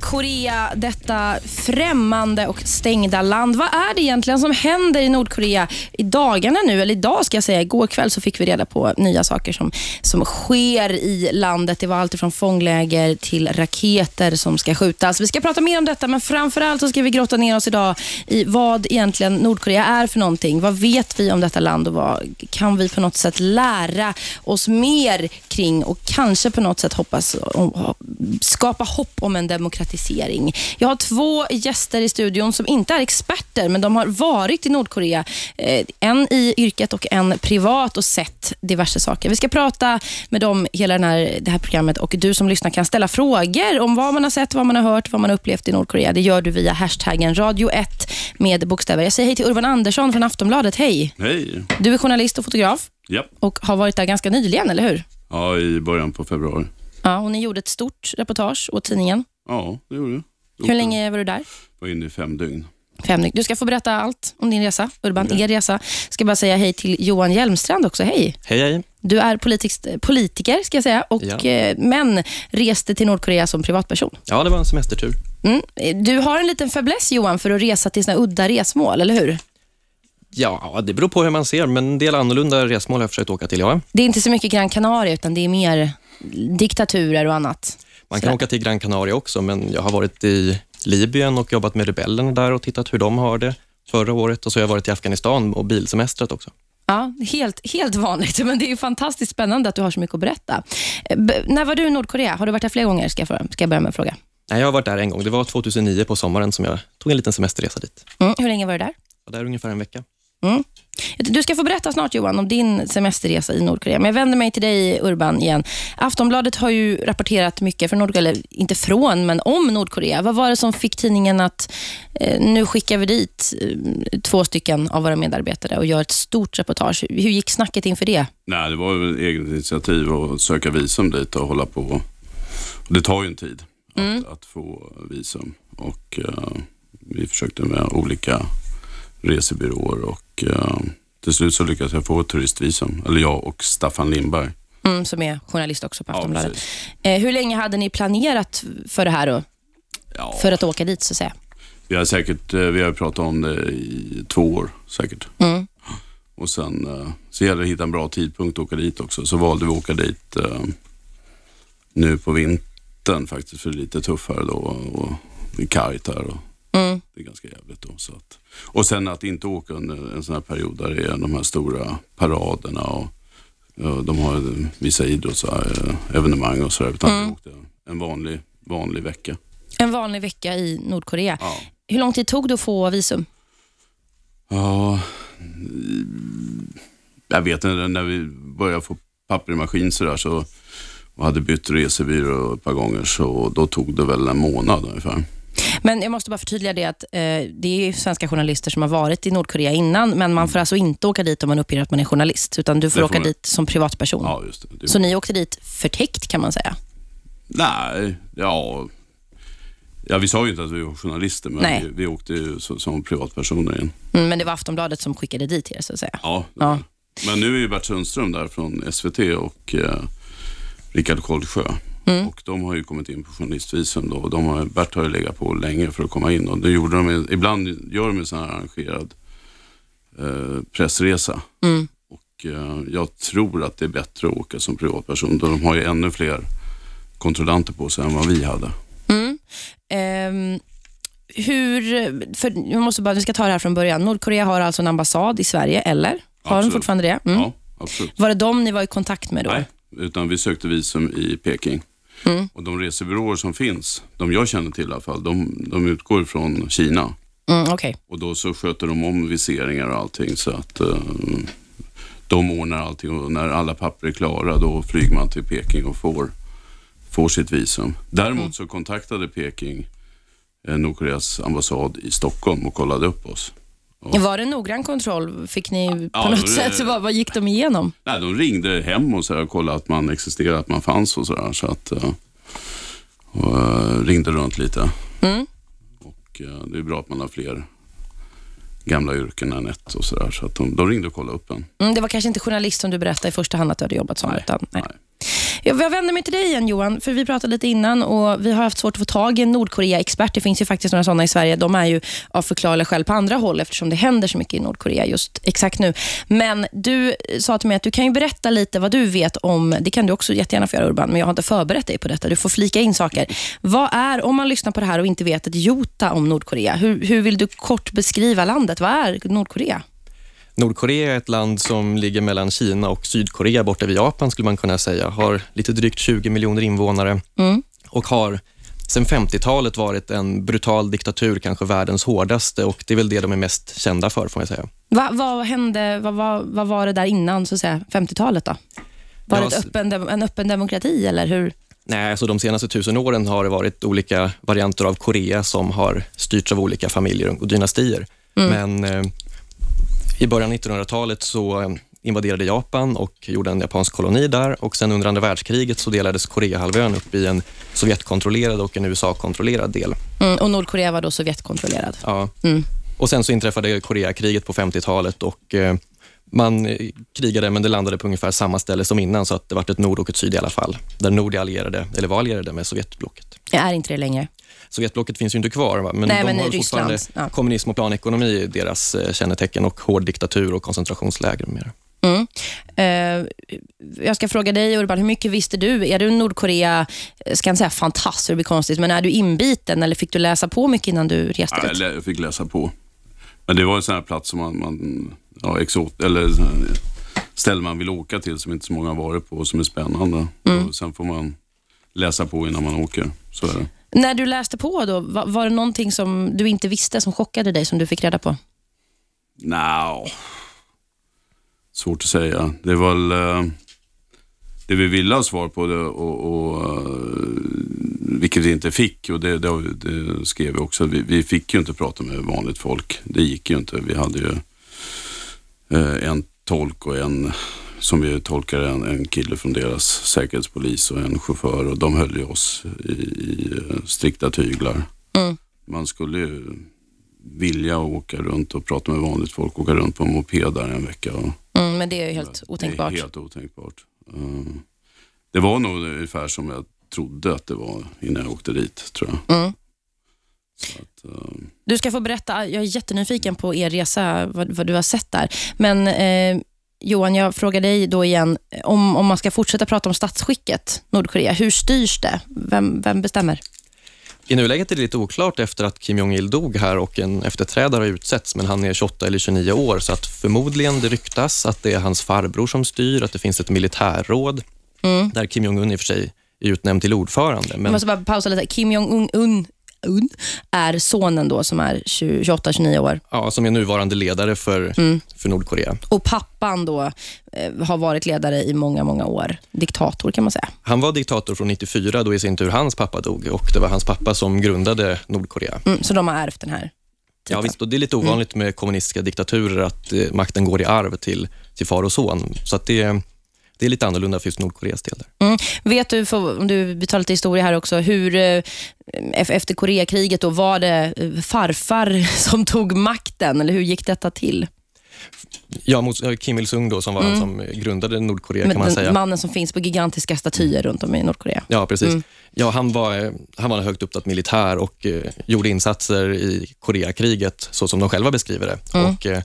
Nordkorea, detta främmande och stängda land. Vad är det egentligen som händer i Nordkorea i dagarna nu? Eller idag ska jag säga. Igår kväll så fick vi reda på nya saker som, som sker i landet. Det var allt från fångläger till raketer som ska skjutas. Vi ska prata mer om detta, men framförallt så ska vi grotta ner oss idag i vad egentligen Nordkorea är för någonting. Vad vet vi om detta land och vad kan vi på något sätt lära oss mer kring och kanske på något sätt hoppas skapa hopp om en demokrati? Demokratisering. Jag har två gäster i studion som inte är experter, men de har varit i Nordkorea. Eh, en i yrket och en privat och sett diverse saker. Vi ska prata med dem hela den här, det här programmet och du som lyssnar kan ställa frågor om vad man har sett, vad man har hört, vad man har upplevt i Nordkorea. Det gör du via hashtaggen radio1 med bokstäver. Jag säger hej till Urban Andersson från Aftonbladet. Hej! Hej! Du är journalist och fotograf Ja. och har varit där ganska nyligen, eller hur? ja, i början på februari. Ja, och ni gjorde ett stort reportage åt tidningen. Ja, det gjorde jag. Hur länge var du där? var inne i fem dygn. Fem dygn. Du ska få berätta allt om din resa, Urban, er resa. Ska bara säga hej till Johan Hjelmstrand också. Hej! Hej, hej. Du är politisk, politiker, ska jag säga, och, Ja. eh, men reste till Nordkorea som privatperson. Ja, det var en semestertur. Mm. Du har en liten fäbless, Johan, för att resa till såna här udda resmål, eller hur? Ja, det beror på hur man ser, men en del annorlunda resmål har jag försökt åka till. Ja. Det är inte så mycket Gran Canaria, utan det är mer diktaturer och annat. Man kan Sådär. åka till Gran Canaria också, men jag har varit i Libyen och jobbat med rebellerna där och tittat hur de har det förra året. Och så har jag varit i Afghanistan och bilsemestrat också. Ja, helt, helt vanligt, men det är fantastiskt spännande att du har så mycket att berätta. Eh, B- när var du i Nordkorea? Har du varit där flera gånger? Ska jag, ska jag börja med att fråga. Nej, jag har varit där en gång. Det var 2009 på sommaren som jag tog en liten semesterresa dit. Mm. Hur länge var du där? Jag var där ungefär en vecka. Mm. Du ska få berätta snart Johan om din semesterresa i Nordkorea. Men jag vänder mig till dig Urban igen. Aftonbladet har ju rapporterat mycket från Nordkorea, eller inte från, men om Nordkorea. Vad var det som fick tidningen att eh, nu skickar vi dit eh, två stycken av våra medarbetare och gör ett stort reportage. Hur gick snacket inför det? Nej, det var ju ett eget initiativ att söka visum dit och hålla på. Det tar ju en tid att, att få visum. Och eh, vi försökte med olika resebyråer och eh, till slut så lyckades jag få ett turistvisum. Eller jag och Staffan Lindberg. Mm, som är journalist också på Ja, Aftonbladet. precis. eh, hur länge hade ni planerat för det här då? Ja, För att åka dit så att säga? vi har säkert eh, vi har pratat om det i två år säkert. Mm. Och sen eh, så gäller det att hitta en bra tidpunkt att åka dit också. Så valde vi att åka dit eh, nu på vintern faktiskt, för det är lite tuffare då. Och det är kargt här och Mm. det är ganska jävligt då. Så att, och sen att inte åka under en sån här period där det är de här stora paraderna och ja, de har vissa idrottsevenemang och sådär. Utan vi åkte en vanlig, vanlig vecka. En vanlig vecka i Nordkorea. Ja. Hur lång tid tog det att få visum? Ja, mm, jag vet inte, när vi började få papper i maskin sådär så och hade bytt resebyrå ett par gånger så då tog det väl en månad ungefär. Men jag måste bara förtydliga det att eh, det är ju svenska journalister som har varit i Nordkorea innan, men man får alltså inte åka dit om man uppger att man är journalist, utan du får får åka man. dit som privatperson. Ja, just det. det Så ni åkte dit förtäckt kan man säga? Nej, ja. Ja, vi sa ju inte att vi var journalister, men Nej. vi, vi åkte ju så, som privatpersoner in. Mm, men det var Aftonbladet som skickade dit er så att säga. Ja, Ja. Men nu är ju Bert Sundström där från SVT och eh, Rickard Kolsjö. Mm. Och de har ju kommit in på journalistvisum då. Och de har, Bert har ju legat på länge för att komma in och det gjorde de, ibland gör de en sån här arrangerad eh, pressresa. Mm. Och eh, jag tror att det är bättre att åka som privatperson då de har ju ännu fler kontrollanter på sig än vad vi hade. Mm. Ehm, hur, för jag måste bara, vi ska ta det här från början. Nordkorea har alltså en ambassad i Sverige, eller? Har de Absolut. fortfarande det? Mm. Ja, absolut. Var det de ni var i kontakt med då? Nej, utan vi sökte visum i Peking. Mm. Och de resebyråer som finns, de jag känner till i alla fall, de, de utgår från Kina. Mm, Okej. Och då så sköter de om viseringar och allting så att eh, de ordnar allting och när alla papper är klara då flyger man till Peking och får, får sitt visum. Däremot Mm. så kontaktade Peking eh, Nordkoreas ambassad i Stockholm och kollade upp oss. Var det noggrann kontroll? Fick ni på Ja, något det- sätt, vad, vad gick de igenom? Nej, de ringde hem och så här, och kollade att man existerade, att man fanns och sådär. Så att, eh, och, eh, ringde runt lite. Mm. Och, och eh, det är bra att man har fler gamla yrken än ett och sådär. Så att de, de ringde och kollade upp en. Mm, det var kanske inte journalist som du berättade i första hand att du hade jobbat som. Nej, Utan, nej. nej. Jag vänder mig till dig igen Johan, för vi pratade lite innan och vi har haft svårt att få tag i en Nordkorea-expert. Det finns ju faktiskt några sådana i Sverige. De är ju av förklarliga skäl på andra håll eftersom det händer så mycket i Nordkorea just exakt nu. Men du sa till mig att du kan ju berätta lite vad du vet om, det kan du också jättegärna få göra Urban, men jag har inte förberett dig på detta. Du får flika in saker. Vad är, om man lyssnar på det här och inte vet ett jota om Nordkorea, hur, hur vill du kort beskriva landet? Vad är Nordkorea? Nordkorea är ett land som ligger mellan Kina och Sydkorea borta vid Japan skulle man kunna säga. Har lite drygt 20 miljoner invånare Mm. och har sedan 50-talet varit en brutal diktatur, kanske världens hårdaste och det är väl det de är mest kända för får jag säga. Va, vad hände, vad, vad, vad var det där innan så att säga, 50-talet då? Var det s- öppen, en öppen demokrati eller hur? Nej, alltså de senaste tusen åren har det varit olika varianter av Korea som har styrts av olika familjer och dynastier. Men eh, i början av 1900-talet så eh, invaderade Japan och gjorde en japansk koloni där och sen under andra världskriget så delades Koreahalvön upp i en Sovjetkontrollerad och en USA-kontrollerad del. Mm, och Nordkorea var då Sovjetkontrollerad. Ja. Mm. Och sen så inträffade Koreakriget på 50-talet och eh, man eh, krigade men det landade på ungefär samma ställe som innan så att det vart ett nord och ett syd i alla fall. Där nord är allierade, eller var allierade med Sovjetblocket. Jag är inte det längre. Sovjetblocket finns ju inte kvar, va? men Nej, de men har fortfarande ja. kommunism och planekonomi i deras eh, kännetecken och hård diktatur och koncentrationsläger med mera. Mm. Eh, jag ska fråga dig Urban, hur mycket visste du? Är du Nordkorea, eh, ska jag inte säga fantast, det blir konstigt, men är du inbiten eller fick du läsa på mycket innan du reste Ja, jag dit? jag fick läsa på. Men det var en sån här plats som man, man ja, exot, eller ställe man vill åka till som inte så många har varit på och som är spännande. Mm. Och sen får man läsa på innan man åker. Så är det. När du läste på, då, var, var det någonting som du inte visste som chockade dig, som du fick reda på? Nja, svårt att säga. Det var väl eh, det vi ville ha svar på det och, och eh, vilket vi inte fick och det, det, det skrev vi också. Vi, vi fick ju inte prata med vanligt folk. Det gick ju inte. Vi hade ju eh, en tolk och en som vi tolkade en, en kille från deras säkerhetspolis och en chaufför och de höll ju oss i, i eh, strikta tyglar. Mm. Man skulle ju vilja åka runt och prata med vanligt folk, åka runt på en moped där en vecka. Och Mm, men det är ju helt otänkbart. Det är helt otänkbart. Eh, det var nog ungefär som jag trodde att det var innan jag åkte dit, tror jag. Mm. Att, eh, Du ska få berätta, jag är jättenyfiken på er resa, vad, vad du har sett där. Men eh, Johan, jag frågar dig då igen, om, om man ska fortsätta prata om statsskicket Nordkorea, hur styrs det? Vem, vem bestämmer? I nuläget är det lite oklart efter att Kim Jong-Il dog här och en efterträdare har utsetts, men han är 28 eller 29 år, så att förmodligen det ryktas att det är hans farbror som styr, att det finns ett militärråd, Mm. där Kim Jong-Un i och för sig är utnämnd till ordförande. Jag Men måste bara pausa lite. Kim Jong-Un Un är sonen då som är 28-29 år. ja, som är nuvarande ledare för, Mm. för Nordkorea. Och pappan då eh, har varit ledare i många, många år. Diktator kan man säga. Han var diktator från 94 då i sin tur hans pappa dog och det var hans pappa som grundade Nordkorea. Mm, så de har ärvt den här Ja, visst, och det är lite ovanligt med kommunistiska diktaturer att eh, makten går i arv till, till far och son. Så att det, det är lite annorlunda för just Nordkoreas del. Där. Mm. Vet du, för, om du tar lite historia här också, hur eh, ef- efter Koreakriget då, var det eh, farfar som tog makten? Eller hur gick detta till? Ja, mot, ja, Kim Il-Sung då, som var han som grundade Nordkorea Med kan man säga. mannen som finns på gigantiska statyer runt om i Nordkorea. Ja, precis. Mm. Ja, han, var, eh, han var en högt uppsatt militär och eh, gjorde insatser i Koreakriget så som de själva beskriver det Mm. och eh,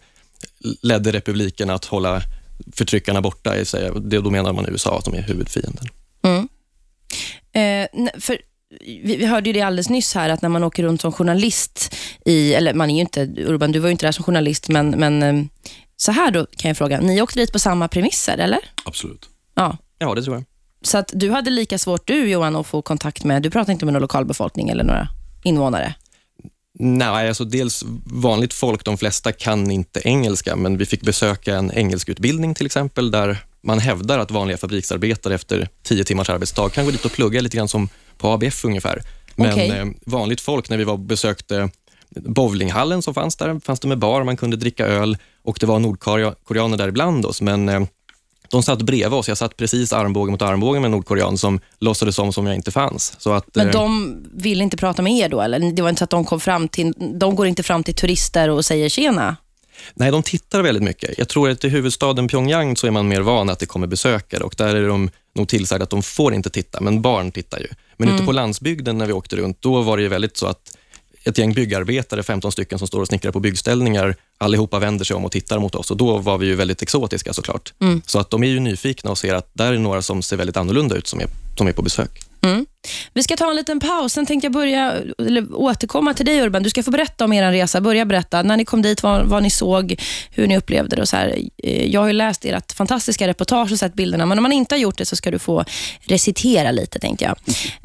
ledde republiken att hålla förtryckarna borta. I sig. Det, då menar man USA som är huvudfienden. Mm. Eh, för vi, vi hörde ju det alldeles nyss här, att när man åker runt som journalist i, eller man är ju inte, Urban, du var ju inte där som journalist, men, men eh, så här då kan jag fråga, ni åkte dit på samma premisser, eller? absolut. Ja. Ja, det tror jag. Så att du hade lika svårt du, Johan, att få kontakt med, du pratade inte med någon lokalbefolkning eller några invånare? Nej, alltså dels vanligt folk, de flesta kan inte engelska, men vi fick besöka en engelskutbildning till exempel, där man hävdar att vanliga fabriksarbetare efter tio timmars arbetsdag kan gå dit och plugga lite grann som på ABF ungefär. Men Okej. eh, vanligt folk, när vi var besökte bowlinghallen som fanns där, fanns det med bar, man kunde dricka öl och det var nordkoreaner där ibland oss, men eh, de satt bredvid oss. Jag satt precis armbåge mot armbåge med en nordkorean som låtsades som som jag inte fanns. Så att, Men eh, de vill inte prata med er då? Eller? Det var inte så att de kom fram till, de går inte fram till turister och säger tjena? Nej, de tittar väldigt mycket. Jag tror att i huvudstaden Pyongyang så är man mer van att det kommer besökare och där är de nog tillsagda att de får inte titta, men barn tittar ju. Men ute på landsbygden när vi åkte runt, då var det ju väldigt så att ett gäng byggarbetare, 15 stycken som står och snickrar på byggställningar, allihopa vänder sig om och tittar mot oss och då var vi ju väldigt exotiska såklart. Så att de är ju nyfikna och ser att där är några som ser väldigt annorlunda ut som är, som är på besök. Mm. Vi ska ta en liten paus, sen tänkte jag börja, eller återkomma till dig Urban. Du ska få berätta om er resa. Börja berätta när ni kom dit, vad, vad ni såg, hur ni upplevde det. Och så här. Eh, jag har ju läst ert fantastiska reportage och sett bilderna, men om man inte har gjort det så ska du få recitera lite, tänkte jag.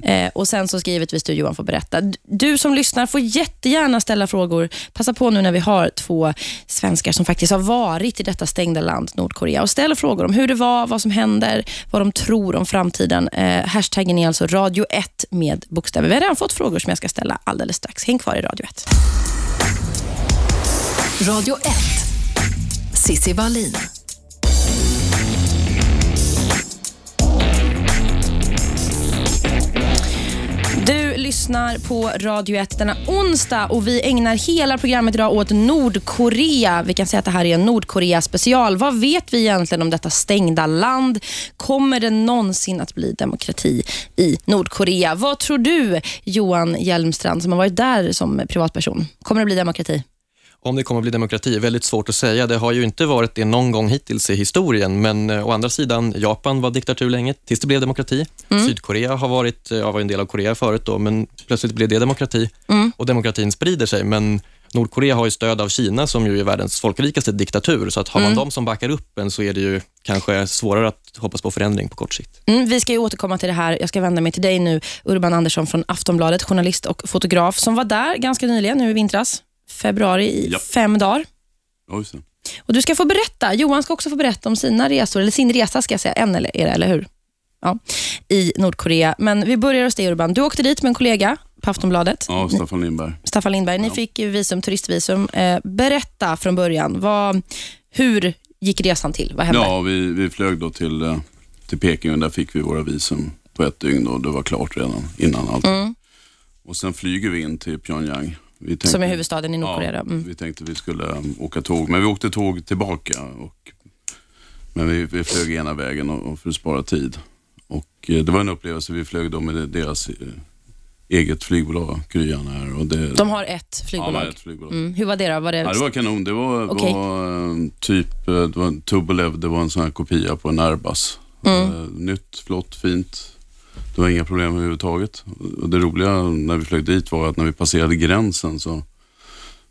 Eh, och Sen så ska givetvis du Johan få berätta. Du som lyssnar får jättegärna ställa frågor. Passa på nu när vi har två svenskar som faktiskt har varit i detta stängda land, Nordkorea, och ställ frågor om hur det var, vad som händer, vad de tror om framtiden. Eh, hashtaggen är alltså radio 1 med bokstäver. Vi har redan fått frågor som jag ska ställa alldeles strax. Häng kvar i radio 1. Radio 1. Cissi Wallin. Du lyssnar på Radio 1 denna onsdag och vi ägnar hela programmet idag åt Nordkorea. Vi kan säga att det här är en Nordkorea special. Vad vet vi egentligen om detta stängda land? Kommer det någonsin att bli demokrati i Nordkorea? Vad tror du, Johan Hjelmstrand, som har varit där som privatperson? Kommer det bli demokrati? Om det kommer att bli demokrati är väldigt svårt att säga. Det har ju inte varit det någon gång hittills i historien, men eh, å andra sidan, Japan var diktatur länge, tills det blev demokrati. Sydkorea har varit, eh, jag var en del av Korea förut då, men plötsligt blev det demokrati och demokratin sprider sig. Men Nordkorea har ju stöd av Kina som ju är världens folkrikaste diktatur, så att har man dem som backar upp en så är det ju kanske svårare att hoppas på förändring på kort sikt. Mm, vi ska ju återkomma till det här. Jag ska vända mig till dig nu, Urban Andersson från Aftonbladet, journalist och fotograf som var där ganska nyligen, nu i vintras, februari, i Ja. fem dagar. Ja, just det. Och Du ska få berätta, Johan ska också få berätta om sina resor, eller sin resa ska jag säga, en eller, är det, eller hur? Ja, I Nordkorea. Men vi börjar hos dig Urban. Du åkte dit med en kollega på Aftonbladet, Ja, Staffan Lindberg. Staffan Lindberg. Ni fick ju visum, turistvisum. Eh, berätta från början, vad, hur gick resan till? Vad hände? Ja, vi, vi flög då till, eh, till Peking och där fick vi våra visum på ett dygn och det var klart redan innan allt. Mm. Och sen flyger vi in till Pyongyang. Tänkte, Som är huvudstaden i Nordkorea. Ja. Mm. vi tänkte vi skulle um, åka tåg, men vi åkte tåg tillbaka. Och, men vi, vi flög ena vägen och, och för att spara tid. Och eh, det var en upplevelse. Vi flög då med deras eh, eget flygbolag, Kryan här. Och det, De har ett ja, flygbolag. men ett flygbolag. Mm. Hur var det då? Var det... Ja, det var kanon. Det var, Okej. var eh, typ, eh, det var en Tupolev, det var en sån här kopia på en Airbus. Mm. Nytt, flott, fint. Det var inga problem överhuvudtaget. Och det roliga när vi flög dit var att när vi passerade gränsen så,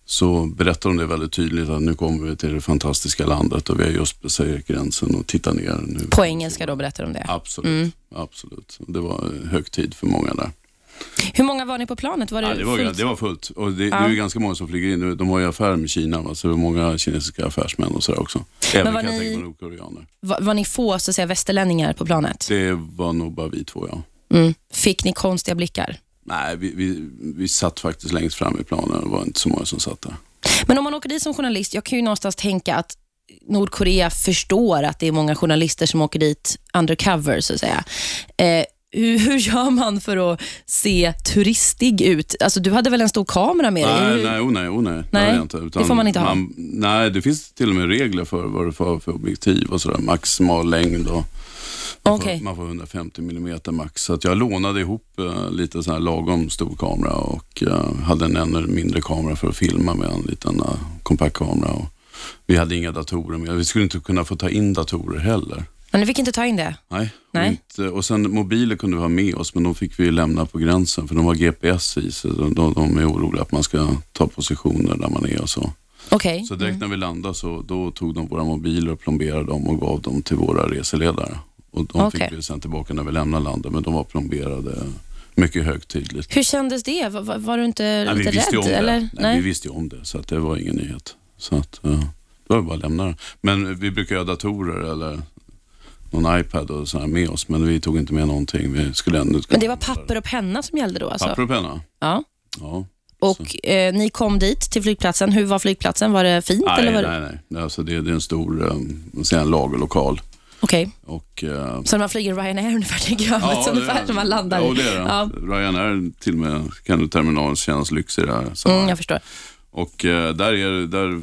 så berättade de det väldigt tydligt att nu kommer vi till det fantastiska landet och vi har just passerat gränsen och tittar ner. Nu. På engelska då berättar de det. Absolut, Mm. absolut. Det var högtid för många där. Hur många var ni på planet? Var det, Ja, det, var, fullt? det var fullt. Och det, Ja. det är ganska många som flyger in. De har ju affärer med Kina, va? så det är många kinesiska affärsmän och sådär också. Även var kan jag ni- tänka mig nordkoreaner. var, var ni få så att säga, västerlänningar på planet? Det var nog bara vi två, ja. Mm. Fick ni konstiga blickar? Nej, vi, vi, vi satt faktiskt längst fram i planen. Det var inte så många som satt där. Men om man åker dit som journalist, jag kan ju någonstans tänka att Nordkorea förstår att det är många journalister som åker dit undercover, så att säga. Eh, hur, hur gör man för att se turistig ut? Alltså, du hade väl en stor kamera med dig? Nej, nej, oh, nej, oh, nej. Det Nej, jag inte. det får man inte ha. Nej, det finns till och med regler för vad du får för objektiv och sådär. Maximal längd och man, Okej. får, man får 150 mm max. Så jag lånade ihop eh, lite så här lagom stor kamera och eh, hade en ännu mindre kamera för att filma med en liten uh, kompakt kamera. Och vi hade inga datorer med. Vi skulle inte kunna få ta in datorer heller. Men ni fick inte ta in det? Nej. Nej. Och, inte, och sen mobiler kunde vi ha med oss, men de fick vi lämna på gränsen för de har GPS i sig. så De, de är oroliga att man ska ta positioner där man är och så. Okej. Så direkt när vi landade så då tog de våra mobiler och plomberade dem och gav dem till våra reseledare. Och de Okej. fick vi sen tillbaka när vi lämnade landet, men de var plomberade mycket högtidligt. Hur kändes det? Var, var- du inte Nej, vi lite rädd? om det. Eller? Nej, Vi visste ju om det, så att det var ingen nyhet. Så att, eh, det var bara att lämna det. Men vi brukar ha datorer eller någon iPad och så här med oss, men vi tog inte med någonting. Vi skulle ändå Men det var papper och penna som gällde då? Alltså. Papper och penna? Ja. Ja. Och eh, ni kom dit till flygplatsen. Hur var flygplatsen? Var det fint? Nej, eller var det... nej, nej. Det, är Alltså det, det är en stor um, en lagerlokal. Okej, Och, eh, så när man flyger Ryanair ungefär, tänker jag. Ja, så det ungefär är- som man landar. Ja, det är det. Ja. Ryanair till och med kan terminalen kännas lyx i det här Mm, jag förstår. Och eh, där, är, där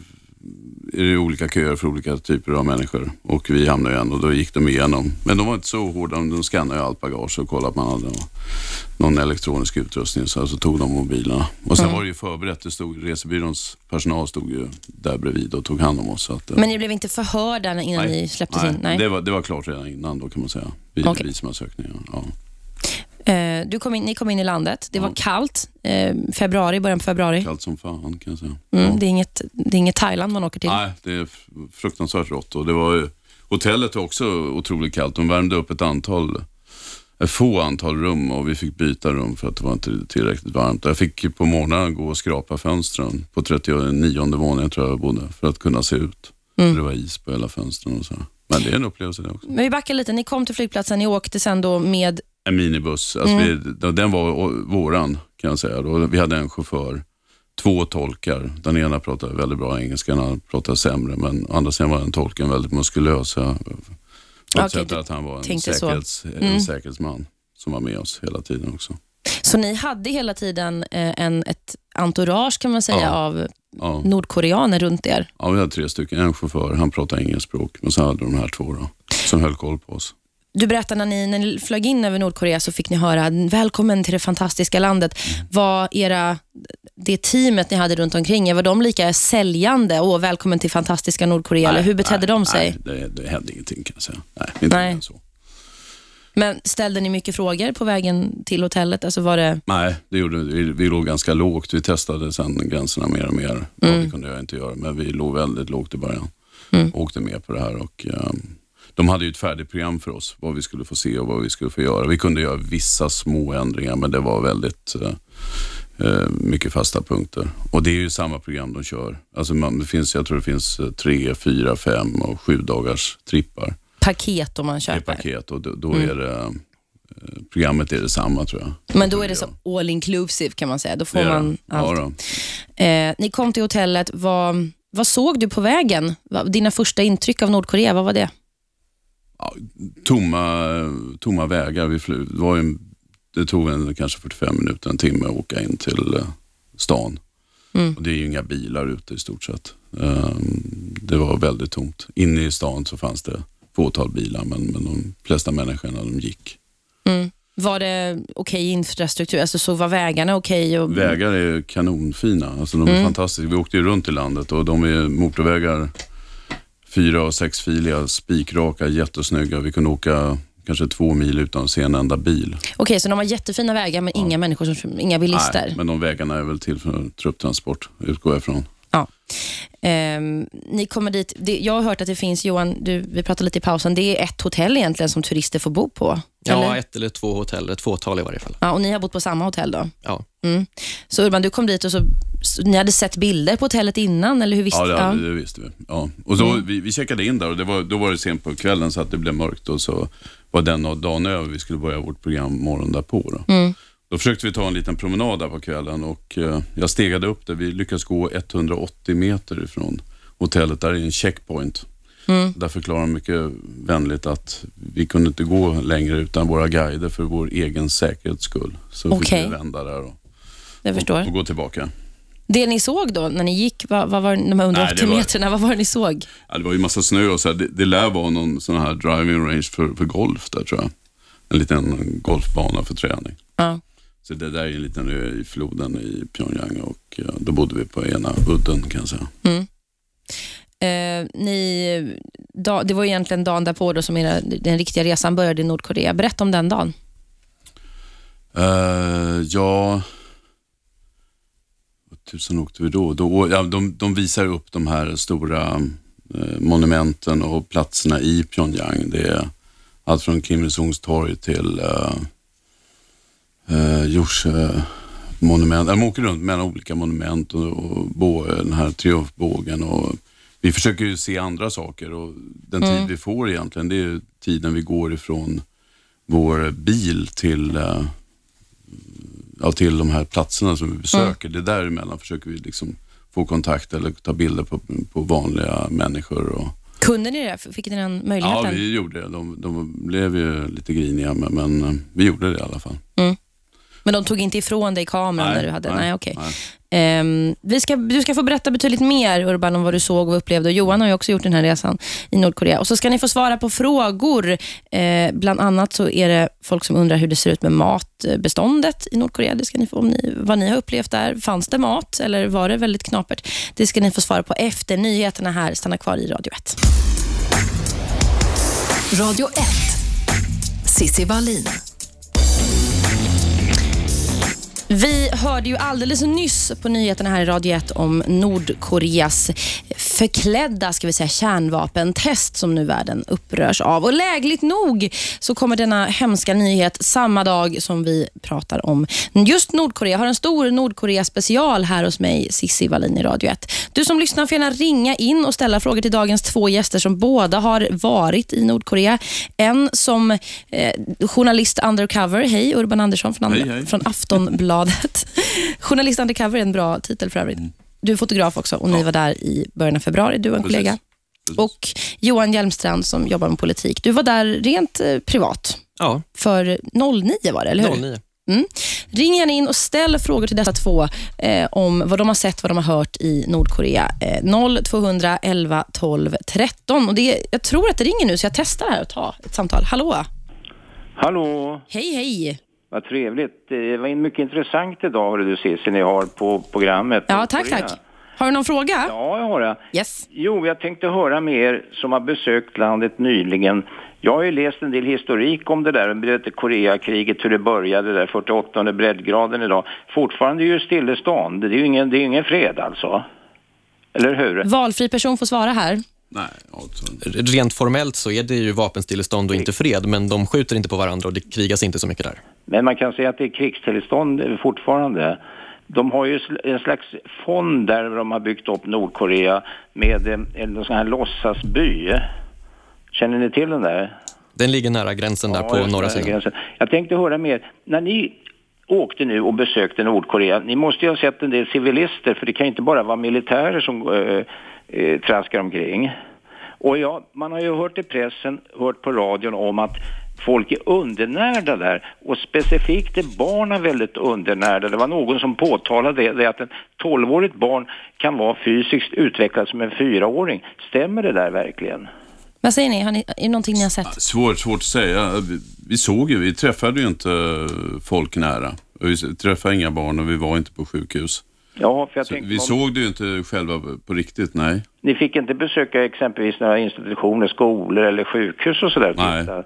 är det olika köer för olika typer av människor. Och vi hamnade ju och då gick de igenom. Men de var inte så hårda, de skannade ju allt bagage och kollade att man hade någon elektronisk utrustning. Så, så tog de mobilerna. Och sen var det ju förberett, det stod, resebyråns personal stod ju där bredvid och tog hand om oss. Så att, eh, Men ni blev inte förhörda innan ni släpptes nej, in? Nej. Det, var, det var klart redan innan då kan man säga. Vid Okej. visumansökningen. Ja. Eh, du kom in, ni kom in i landet. Det var kallt. Eh, februari, början på februari. Kallt som fan kan jag säga. Mm, Ja. det, är inget, det är inget Thailand man åker till. Nej, det är fruktansvärt rått. Och det var ju, hotellet var också otroligt kallt. De värmde upp ett antal, ett få antal rum och vi fick byta rum för att det var inte tillräckligt varmt. Jag fick på morgonen gå och skrapa fönstren på 39 våningen tror jag jag bodde för att kunna se ut. Mm. Det var is på hela fönstren och så. Men det är en upplevelse det också. Men vi backar lite. Ni kom till flygplatsen, ni åkte sen då med... En minibuss, alltså Mm. vi, den var våran kan jag säga. Då. Vi hade en chaufför, två tolkar. Den ena pratade väldigt bra engelska, den andra pratade sämre. Men andra sidan var den tolken väldigt muskulös. Jag förutsätter du att han var en, säkerhets, Mm. en säkerhetsman som var med oss hela tiden också. Så ni hade hela tiden eh, en, ett entourage kan man säga Ja. av Ja, nordkoreaner runt er. ja, vi hade tre stycken. En chaufför, han pratade engelska språk. Men så hade de här två då, som höll koll på oss. Du berättade när ni, när ni flög in över Nordkorea så fick ni höra välkommen till det fantastiska landet. Mm. Var era, det teamet ni hade runt omkring var de lika säljande? Åh, välkommen till fantastiska Nordkorea. eller hur betedde nej, de sig? Nej, det, det hände ingenting kan jag säga. Nej, inte Nej. så. Men ställde ni mycket frågor på vägen till hotellet? Alltså var det... Nej, det gjorde vi. Vi, låg ganska lågt. Vi testade sen gränserna mer och mer. Vad vi kunde göra och inte göra. Men vi låg väldigt lågt i början. Mm. Åkte med på det här. Och, ehm, de hade ju ett färdigt program för oss. Vad vi skulle få se och vad vi skulle få göra. Vi kunde göra vissa små ändringar men det var väldigt eh, eh, mycket fasta punkter. Och det är ju samma program de kör. Alltså man, det finns, jag tror det finns eh, tre, fyra, fem och sju dagars trippar Paket om man köper. paket. Och då, då är det, programmet är detsamma tror jag. Men då är det som all inclusive kan man säga. Då får Det är det. man Ja, allt. då. Eh, ni kom till hotellet. Vad, vad såg du på vägen? Dina första intryck av Nordkorea, vad var det? Tomma, tomma vägar. Vi. Det, var ju, det tog en, kanske 45 minuter, en timme att åka in till eh, stan. Mm. Och det är ju inga bilar ute i stort sett. Ehm, det var väldigt tomt. Inne i stan så fanns det fåtal bilar men, men de flesta människorna de gick. Mm. Var det okej infrastruktur? Alltså, så var vägarna okej? och... Vägar är kanonfina. Alltså, de är Mm. fantastiska. Vi åkte ju runt i landet och de är motorvägar fyra och sexfiliga, spikraka, jättesnygga. Vi kunde åka kanske två mil utan att se en enda bil. Okej, så de har jättefina vägar men inga människor, som, inga bilister? Nej, men de vägarna är väl till för trupptransport, utgår jag ifrån. Ja. Ehm, ni kommer dit. Det, jag har hört att det finns, Johan, du, vi pratade lite i pausen, det är ett hotell egentligen som turister får bo på. Ja, eller? ett eller två hotell, ett fåtal i varje fall. Ja, och ni har bott på samma hotell då? Ja. Mm. Så Urban, du kom dit och så, så ni hade sett bilder på hotellet innan, eller hur visste Ja, det, det visste vi. Ja. Och så, Mm. vi, vi checkade in där och det var, då var det sent på kvällen så att det blev mörkt och så var den och dagen över. Vi skulle börja vårt program morgonen därpå. Då. Mm. Då försökte vi ta en liten promenad där på kvällen och eh, jag stegade upp det. Vi lyckades gå 180 meter ifrån hotellet. Där är en checkpoint. Mm. Där förklarar de mycket vänligt att vi kunde inte gå längre utan våra guider för vår egen säkerhets skull. Så fick Okej. vi vända där och, och, och gå tillbaka. Det ni såg då, när ni gick, vad, vad var de här 180 Nej, var- meterna, vad var det ni såg? Ja, det var ju massa snö och så här. Det, det lär vara någon sån här driving range för, för golf där tror jag. En liten golfbana för träning. Ja. Så det där är en liten ö i floden i Pyongyang och då bodde vi på ena udden kan jag säga. Eh, ni, da, det var egentligen dagen därpå då som era, den riktiga resan började i Nordkorea. Berätta om den dagen. Uh, ja, vad tusan åkte vi då? då ja, de, de visar upp de här stora eh, monumenten och platserna i Pyongyang. Det är allt från Kim Il-Sungs torg till uh, Jorse monument. De åker runt mellan olika monument och, och bå, den här triumfbågen. Och vi försöker ju se andra saker och den tid vi får egentligen, det är tiden vi går ifrån vår bil till eh, ja, till de här platserna som vi besöker. Det däremellan försöker vi liksom få kontakt eller ta bilder på, på vanliga människor. Och, Kunde ni det? Fick ni den Ja, möjligheten? vi gjorde det. De, de blev ju lite griniga, men, men eh, vi gjorde det i alla fall. Men de tog inte ifrån dig kameran Nej, när du hade... Nej, nej, okej. nej. Ehm, vi ska, du ska få berätta betydligt mer, Urban, om vad du såg och upplevde. Och Johan har ju också gjort den här resan i Nordkorea. Och så ska ni få svara på frågor. Eh, bland annat så är det folk som undrar hur det ser ut med matbeståndet i Nordkorea. Det ska ni få, om ni, vad ni har upplevt där. Fanns det mat eller var det väldigt knapert? Det ska ni få svara på efter nyheterna här. Stanna kvar i Radio 1. Radio 1. Sissi Wallin. Vi hörde ju alldeles nyss på nyheterna här i Radio 1 om Nordkoreas förklädda ska vi säga, kärnvapentest som nu världen upprörs av. Och lägligt nog så kommer denna hemska nyhet samma dag som vi pratar om just Nordkorea. Jag har en stor Nordkorea-special här hos mig, Sissi Wallin i Radio 1. Du som lyssnar får gärna ringa in och ställa frågor till dagens två gäster som båda har varit i Nordkorea. En som eh, journalist undercover. Hej, Urban Andersson från, Hej, hej. från Aftonbladet. journalist undercover är en bra titel för övrigt. Du är fotograf också och ni var där i början av februari, du och en Precis. kollega. Precis. Och Johan Hjelmstrand som jobbar med politik. Du var där rent eh, privat. Ja, För 09 var det, eller hur? 09. Ring gärna in och ställ frågor till dessa två eh, om vad de har sett, vad de har hört i Nordkorea. Eh, 0200 11 12 13. Och det, är- jag tror att det ringer nu, så jag testar här att ta ett samtal. Hallå? Hallå, Hej, hej. Vad trevligt. Det var mycket intressant idag hörde du Cissi, ni har på programmet. Ja, tack, tack. Har du någon fråga? Ja, jag har det. Yes. Jo, jag tänkte höra med er som har besökt landet nyligen. Jag har ju läst en del historik om det där, det Koreakriget, hur det började där, 48 breddgraden idag. Fortfarande är ju stillestånd, det är ju ingen, det är ingen fred alltså. Eller hur? Valfri person får svara här. Nej, alltså, Rent formellt så är det ju vapenstillestånd och inte fred, men de skjuter inte på varandra och det krigas inte så mycket där. Men man kan säga att det är krigstillstånd fortfarande. De har ju en slags fond där de har byggt upp Nordkorea med eh, en sån här låtsasby. Känner ni till den där? Den ligger nära gränsen där Ja, på norra sidan. gränsen. Jag tänkte höra mer. När ni åkte nu och besökte Nordkorea, ni måste ju ha sett en del civilister, för det kan ju inte bara vara militärer som eh, eh, traskar omkring. Och ja, man har ju hört i pressen, hört på radion om att folk är undernärda där och specifikt är barnen väldigt undernärda. Det var någon som påtalade det, det att en 12-årigt barn kan vara fysiskt utvecklad som en fyraåring. Stämmer det där verkligen? Vad säger ni? Har ni är det någonting ni har sett? svårt, svårt att säga. Vi, vi såg ju, vi träffade ju inte folk nära. Vi träffade inga barn och vi var inte på sjukhus. Ja, för jag Så tänkte vi om- såg det ju inte själva på riktigt, nej. Ni fick inte besöka exempelvis några institutioner, skolor eller sjukhus och sådär? Nej.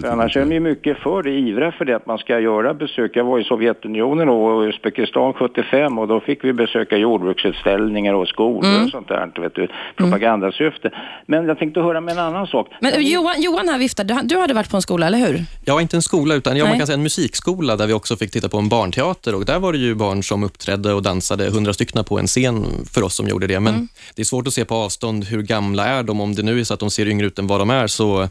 För annars är de ju mycket för det, ivra för det att man ska göra besök. Jag var i Sovjetunionen och Uzbekistan 75 och då fick vi besöka jordbruksutställningar och skolor och sånt där, vet du, propagandasyfte. Men jag tänkte höra med en annan sak. Men Johan, Johan här viftade. Du, hade varit på en skola, eller hur? Ja, inte en skola, utan ja, man kan säga en musikskola där vi också fick titta på en barnteater och där var det ju barn som uppträdde och dansade, hundra stycken på en scen för oss som gjorde det. Men det är svårt att se på avstånd hur gamla är de. Om det nu är så att de ser yngre ut än vad de är så,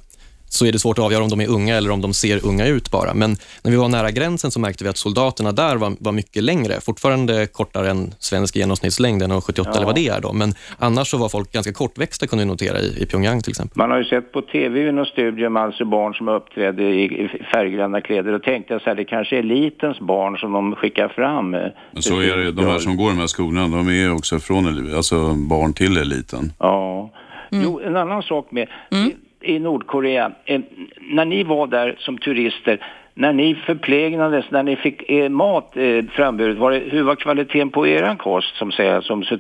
så är det svårt att avgöra om de är unga eller om de ser unga ut bara. Men när vi var nära gränsen så märkte vi att soldaterna där var, var mycket längre. Fortfarande kortare än svensk genomsnittslängd, 1,78 eller vad det är då. Men annars så var folk ganska kortväxta kunde vi notera i, i Pyongyang till exempel. Man har ju sett på tv i någon studium alltså barn som uppträdde i i färggranna kläder och tänkte jag så här, det kanske är elitens barn som de skickar fram. eh, Men så är det, de här som går i de här skolorna, de är också från alltså barn till eliten. Ja. Mm. Jo, en annan sak med i, i Nordkorea. Eh, när ni var där som turister, när ni förplägnades, när ni fick eh, mat eh, framburet, var det, hur var kvaliteten på er kost som, säger, som, som,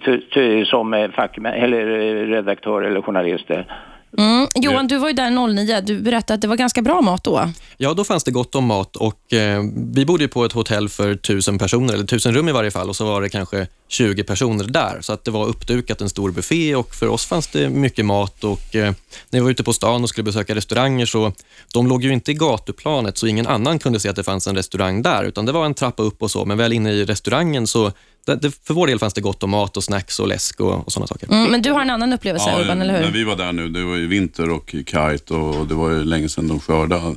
som eh, fackmän, eller eh, redaktör eller journalister? Mm. Johan, du var ju där 09. Du berättade att det var ganska bra mat då. Ja, då fanns det gott om mat och eh, vi bodde ju på ett hotell för tusen personer, eller tusen rum i varje fall, och så var det kanske 20 personer där. Så att det var uppdukat en stor buffé och för oss fanns det mycket mat och eh, när vi var ute på stan och skulle besöka restauranger så de låg ju inte i gatuplanet så ingen annan kunde se att det fanns en restaurang där, utan det var en trappa upp och så, men väl inne i restaurangen så för vår del fanns det gott om mat och snacks och läsk och, och sådana saker. Mm, men du har en annan upplevelse, Urban, eller hur? när vi var där nu, det var ju vinter och kite och det var ju länge sedan de skördade.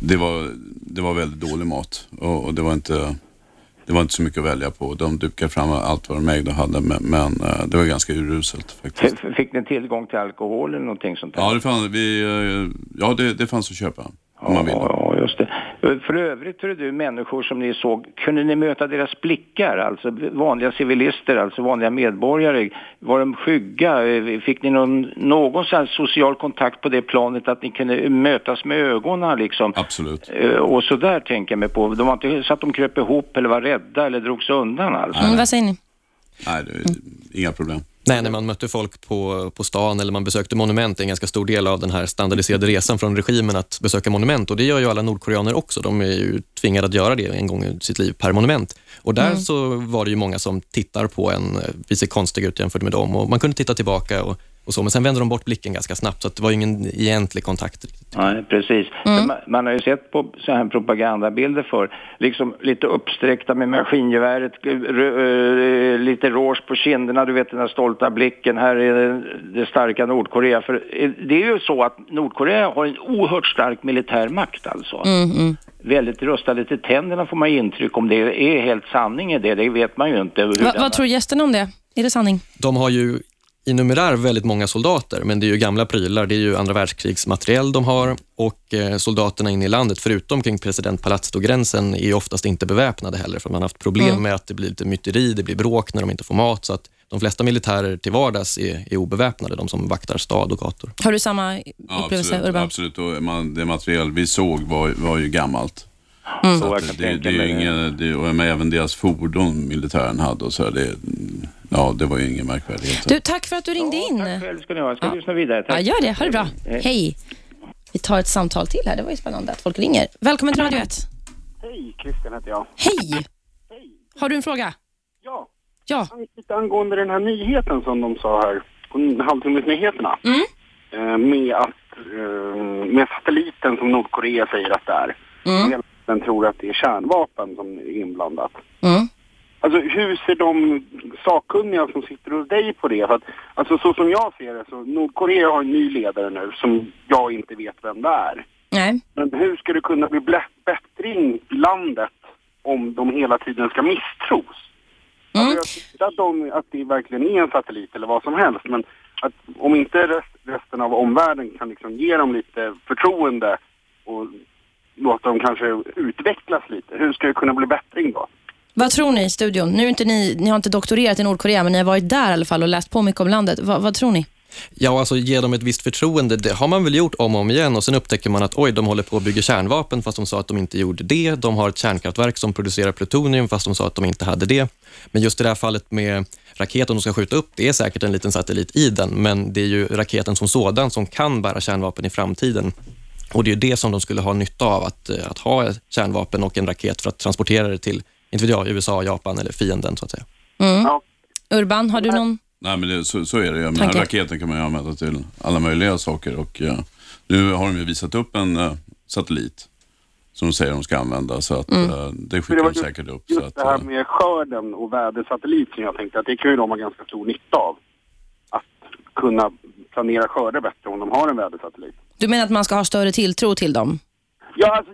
Det var, det var väldigt dålig mat och, och det var inte... det var inte så mycket att välja på. De dukade fram allt vad de ägde och hade, men, men eh, det var ganska uruselt faktiskt. F- Fick ni tillgång till alkohol eller någonting sånt där? Ja, det fanns, vi, eh, ja, det, det fanns att köpa om man ville. Ja, just det. För övrigt, hör du, människor som ni såg, kunde ni möta deras blickar? Alltså vanliga civilister, alltså vanliga medborgare. Var de skygga? Fick ni någon, någon social kontakt på det planet att ni kunde mötas med ögonen liksom? Absolut. Eh, Och så där tänker jag mig på. De var inte så att de kröp ihop eller var rädda eller drog sig undan alltså. Mm, vad säger ni? Nej, det, inga problem. Nej, när man mötte folk på, på stan eller man besökte monument, det är en ganska stor del av den här standardiserade resan från regimen att besöka monument och det gör ju alla nordkoreaner också. De är ju tvingade att göra det en gång i sitt liv per monument. Och där så var det ju många som tittar på en, eh, vi ser konstiga ut jämfört med dem och man kunde titta tillbaka och, och så, men sen vände de bort blicken ganska snabbt så att det var ju ingen egentlig kontakt. riktigt. Nej, precis. Mm. Man, man har ju sett på så här propagandabilder för liksom lite uppsträckta med maskingeväret, rö- eh, lite rouge på kinderna, du vet den där stolta blicken, här är det, det starka Nordkorea. För eh, det är ju så att Nordkorea har en oerhört stark militär makt alltså. Mm, Väldigt rustade till tänderna får man intryck om det är helt sanning i det, det vet man ju inte. Va, vad tror gästerna om det? Är det sanning? De har ju i numerär väldigt många soldater, men det är ju gamla prylar. Det är ju andra världskrigsmateriel de har och eh, soldaterna inne i landet, förutom kring presidentpalatset och gränsen, är ju oftast inte beväpnade heller, för man har haft problem med att det blir lite myteri, det blir bråk när de inte får mat, så att de flesta militärer till vardags är, är obeväpnade, de som vaktar stad och gator. Har du samma Ja, upplevelse, absolut. Urban? absolut. Och man, det material vi såg var, var ju gammalt. Mm. Så det, det, tänka är ju det. ingen, det, och även deras fordon militären hade och så, här, det, ja, det var ju ingen märkvärdighet. Du, tack för att du ringde in. Tack själv ska ni ha, jag ska lyssna vidare. Ja, Tack. gör det. Ha det bra. Hej. Hej. Vi tar ett samtal till här. Det var ju spännande att folk ringer. Välkommen till Radio 1. Hej, Christian heter jag. Hej! Har du en fråga? Ja, Ja. lite angående den här nyheten som de sa här halvtimmesnyheterna. Mm. Eh, med att eh, med satelliten som Nordkorea säger att det är. Mm. Den tror att det är kärnvapen som är inblandat. Mm. Alltså hur ser de sakkunniga som sitter hos dig på det? För att, alltså så som jag ser det så Nordkorea har en ny ledare nu som jag inte vet vem det är. Nej. Men hur ska det kunna bli bättring i landet om de hela tiden ska misstros? Mm. Alltså jag tycker att, de, att det verkligen är en satellit eller vad som helst, men att om inte rest, resten av omvärlden kan liksom ge dem lite förtroende och låta dem kanske utvecklas lite, hur ska det kunna bli bättring då? Vad tror ni i studion? Nu är inte ni, ni har inte doktorerat i Nordkorea, men ni har varit där i alla fall och läst på mycket om landet. Vad, vad tror ni? Ja, alltså ge dem ett visst förtroende, det har man väl gjort om och om igen och sen upptäcker man att oj, de håller på att bygga kärnvapen fast de sa att de inte gjorde det. De har ett kärnkraftverk som producerar plutonium fast de sa att de inte hade det. Men just i det här fallet med raketen de ska skjuta upp, det är säkert en liten satellit i den, men det är ju raketen som sådan som kan bära kärnvapen i framtiden. Och det är ju det som de skulle ha nytta av, att, eh, att ha ett kärnvapen och en raket för att transportera det till, inte vet jag, USA, Japan eller fienden så att säga. Mm. Ja. Urban, har du någon? Nej, men det, så, så är det. Jag menar, Tanke? raketen kan man ju använda till alla möjliga saker. Och, eh, nu har de ju visat upp en eh, satellit som de säger de ska använda. Så att, Mm. eh, det skickar var de just, säkert upp. Så just att, det här eh, med skörden och vädersatellit som jag tänkte att det kan ju de ha ganska stor nytta av. Att kunna planera skörder bättre om de har en vädersatellit. Du menar att man ska ha större tilltro till dem? Ja, alltså,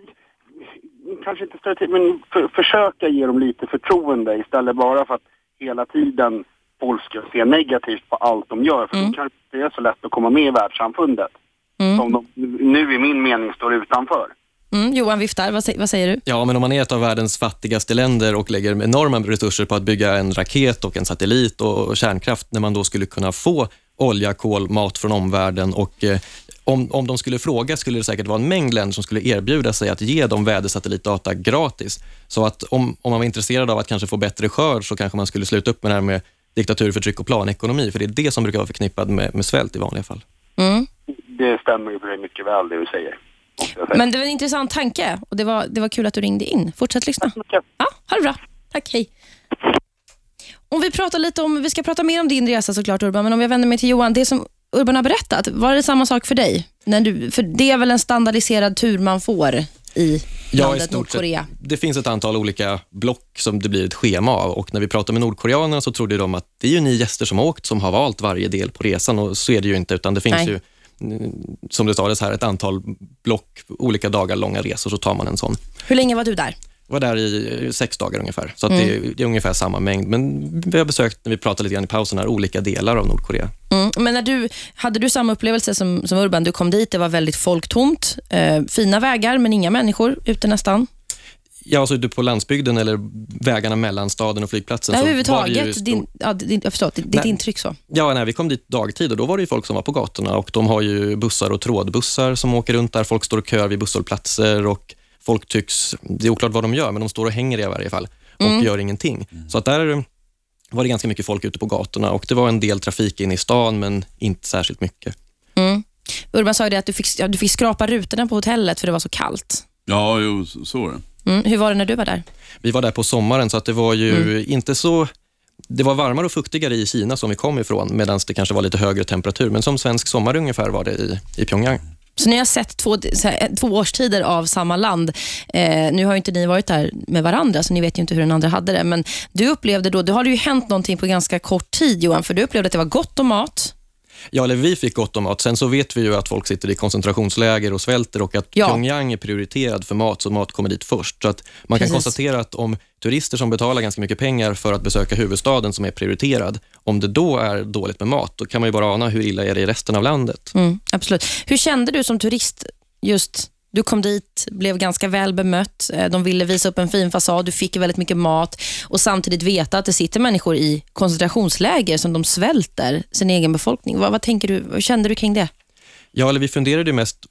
kanske inte större tid, men för, försöka ge dem lite förtroende istället bara för att hela tiden folk ska se negativt på allt de gör. För Mm. då kanske det är så lätt att komma med i världssamfundet. Mm. Som de nu i min mening står utanför. Mm, Johan viftar. Vad, vad säger du? Ja, men om man är ett av världens fattigaste länder och lägger enorma resurser på att bygga en raket och en satellit och kärnkraft, när man då skulle kunna få olja, kol, mat från omvärlden och eh, om, om de skulle fråga skulle det säkert vara en mängd länder som skulle erbjuda sig att ge dem vädersatellitdata gratis. Så att om, om man var intresserad av att kanske få bättre skörd så kanske man skulle sluta upp med det här med diktatur, förtryck och planekonomi, för det är det som brukar vara förknippat med, med svält i vanliga fall. Mm. Det stämmer ju mycket väl det du säger. Men det var en intressant tanke och det var, det var kul att du ringde in. Fortsätt lyssna. Okej. Ja, ha det bra. Tack, hej. Om vi pratar lite om, vi ska prata mer om din resa såklart Urban, men om jag vänder mig till Johan, det som Urban har berättat, var det samma sak för dig? När du, för det är väl en standardiserad tur man får i Ja, i landet stort Nordkorea? sett. Det finns ett antal olika block som det blir ett schema av och när vi pratar med nordkoreanerna så trodde de att det är ju ni gäster som har åkt som har valt varje del på resan och så är det ju inte utan det finns Nej. ju mm, som det sades här, ett antal block, olika dagar långa resor, så tar man en sån. Hur länge var du där? Var där i eh, sex dagar ungefär, så att det, är- det är ungefär samma mängd. Men vi har besökt, när vi pratade lite grann i pausen här, olika delar av Nordkorea. Mm. Men när du, hade du samma upplevelse som, som Urban? Du kom dit, det var väldigt folktomt. Eh, fina vägar, men inga människor ute nästan. Ja, alltså ute på landsbygden eller vägarna mellan staden och flygplatsen. ju Överhuvudtaget, stor- din, ja, din, jag förstår, ditt, Nej. intryck så. Ja, när vi kom dit dagtid och då var det ju folk som var på gatorna och de har ju bussar och trådbussar som åker runt där. Folk står och kör vid busshållplatser och folk tycks, det är oklart vad de gör, men de står och hänger i varje fall och gör ingenting. Så att där var det ganska mycket folk ute på gatorna och det var en del trafik in i stan, men inte särskilt mycket. Mm. Urban sa ju det att du fick, ja, du fick skrapa rutorna på hotellet för det var så kallt. Ja, jo, så är det. Mm. Hur var det när du var där? Vi var där på sommaren, så att det var ju inte så... Det var varmare och fuktigare i Kina som vi kom ifrån, medan det kanske var lite högre temperatur. Men som svensk sommar ungefär var det i, i Pyongyang. Så ni har sett två, så här, två årstider av samma land. Eh, nu har ju inte ni varit där med varandra, så ni vet ju inte hur den andra hade det. Men du upplevde då, det har det ju hänt någonting på ganska kort tid Johan, för du upplevde att det var gott om mat. Ja, eller vi fick gott om mat. Sen så vet vi ju att folk sitter i koncentrationsläger och svälter och att Ja. Pyongyang är prioriterad för mat, så mat kommer dit först. Så att man kan Precis. konstatera att om turister som betalar ganska mycket pengar för att besöka huvudstaden som är prioriterad, om det då är dåligt med mat, då kan man ju bara ana hur illa är det i resten av landet. Mm, absolut. Hur kände du som turist? just du kom dit, blev ganska väl bemött. Eh, de ville visa upp en fin fasad. Du fick väldigt mycket mat och samtidigt veta att det sitter människor i koncentrationsläger som de svälter sin egen befolkning. Vad, vad tänker du? Vad kände du kring det? Ja, eller vi funderade ju mest...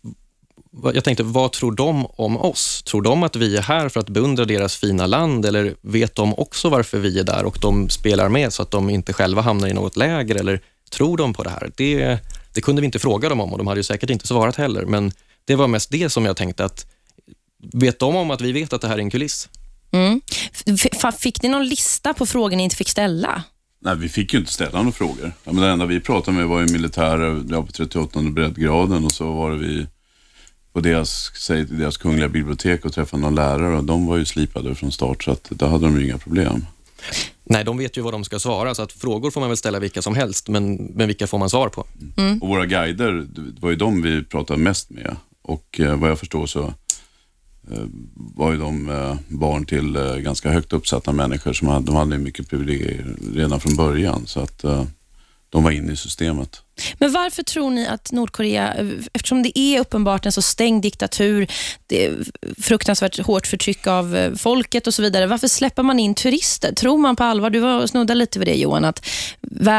Jag tänkte, vad tror de om oss? Tror de att vi är här för att beundra deras fina land eller vet de också varför vi är där och de spelar med så att de inte själva hamnar i något läger eller tror de på det här? Det, det kunde vi inte fråga dem om och de hade ju säkert inte svarat heller, men det var mest det som jag tänkte att vet de om att vi vet att det här är en kuliss? Mm. Fick ni någon lista på frågor ni inte fick ställa? Nej, vi fick ju inte ställa några frågor. Ja, men det enda vi pratade med var ju militärer ja, på 38 breddgraden och så var det vi på deras, säg, deras kungliga bibliotek och träffade någon lärare och de var ju slipade från start så att där hade de ju inga problem. Nej, de vet ju vad de ska svara, så att frågor får man väl ställa vilka som helst, men, men vilka får man svar på? Och våra guider, det var ju de vi pratade mest med och eh, vad jag förstår så eh, var ju de eh, barn till eh, ganska högt uppsatta människor som hade, de hade mycket privilegier redan från början så att eh, de var inne i systemet. Men varför tror ni att Nordkorea, eftersom det är uppenbart en så stängd diktatur, det är fruktansvärt hårt förtryck av eh, folket och så vidare, varför släpper man in turister? Tror man på allvar, du var snuddade lite vid det Johan, att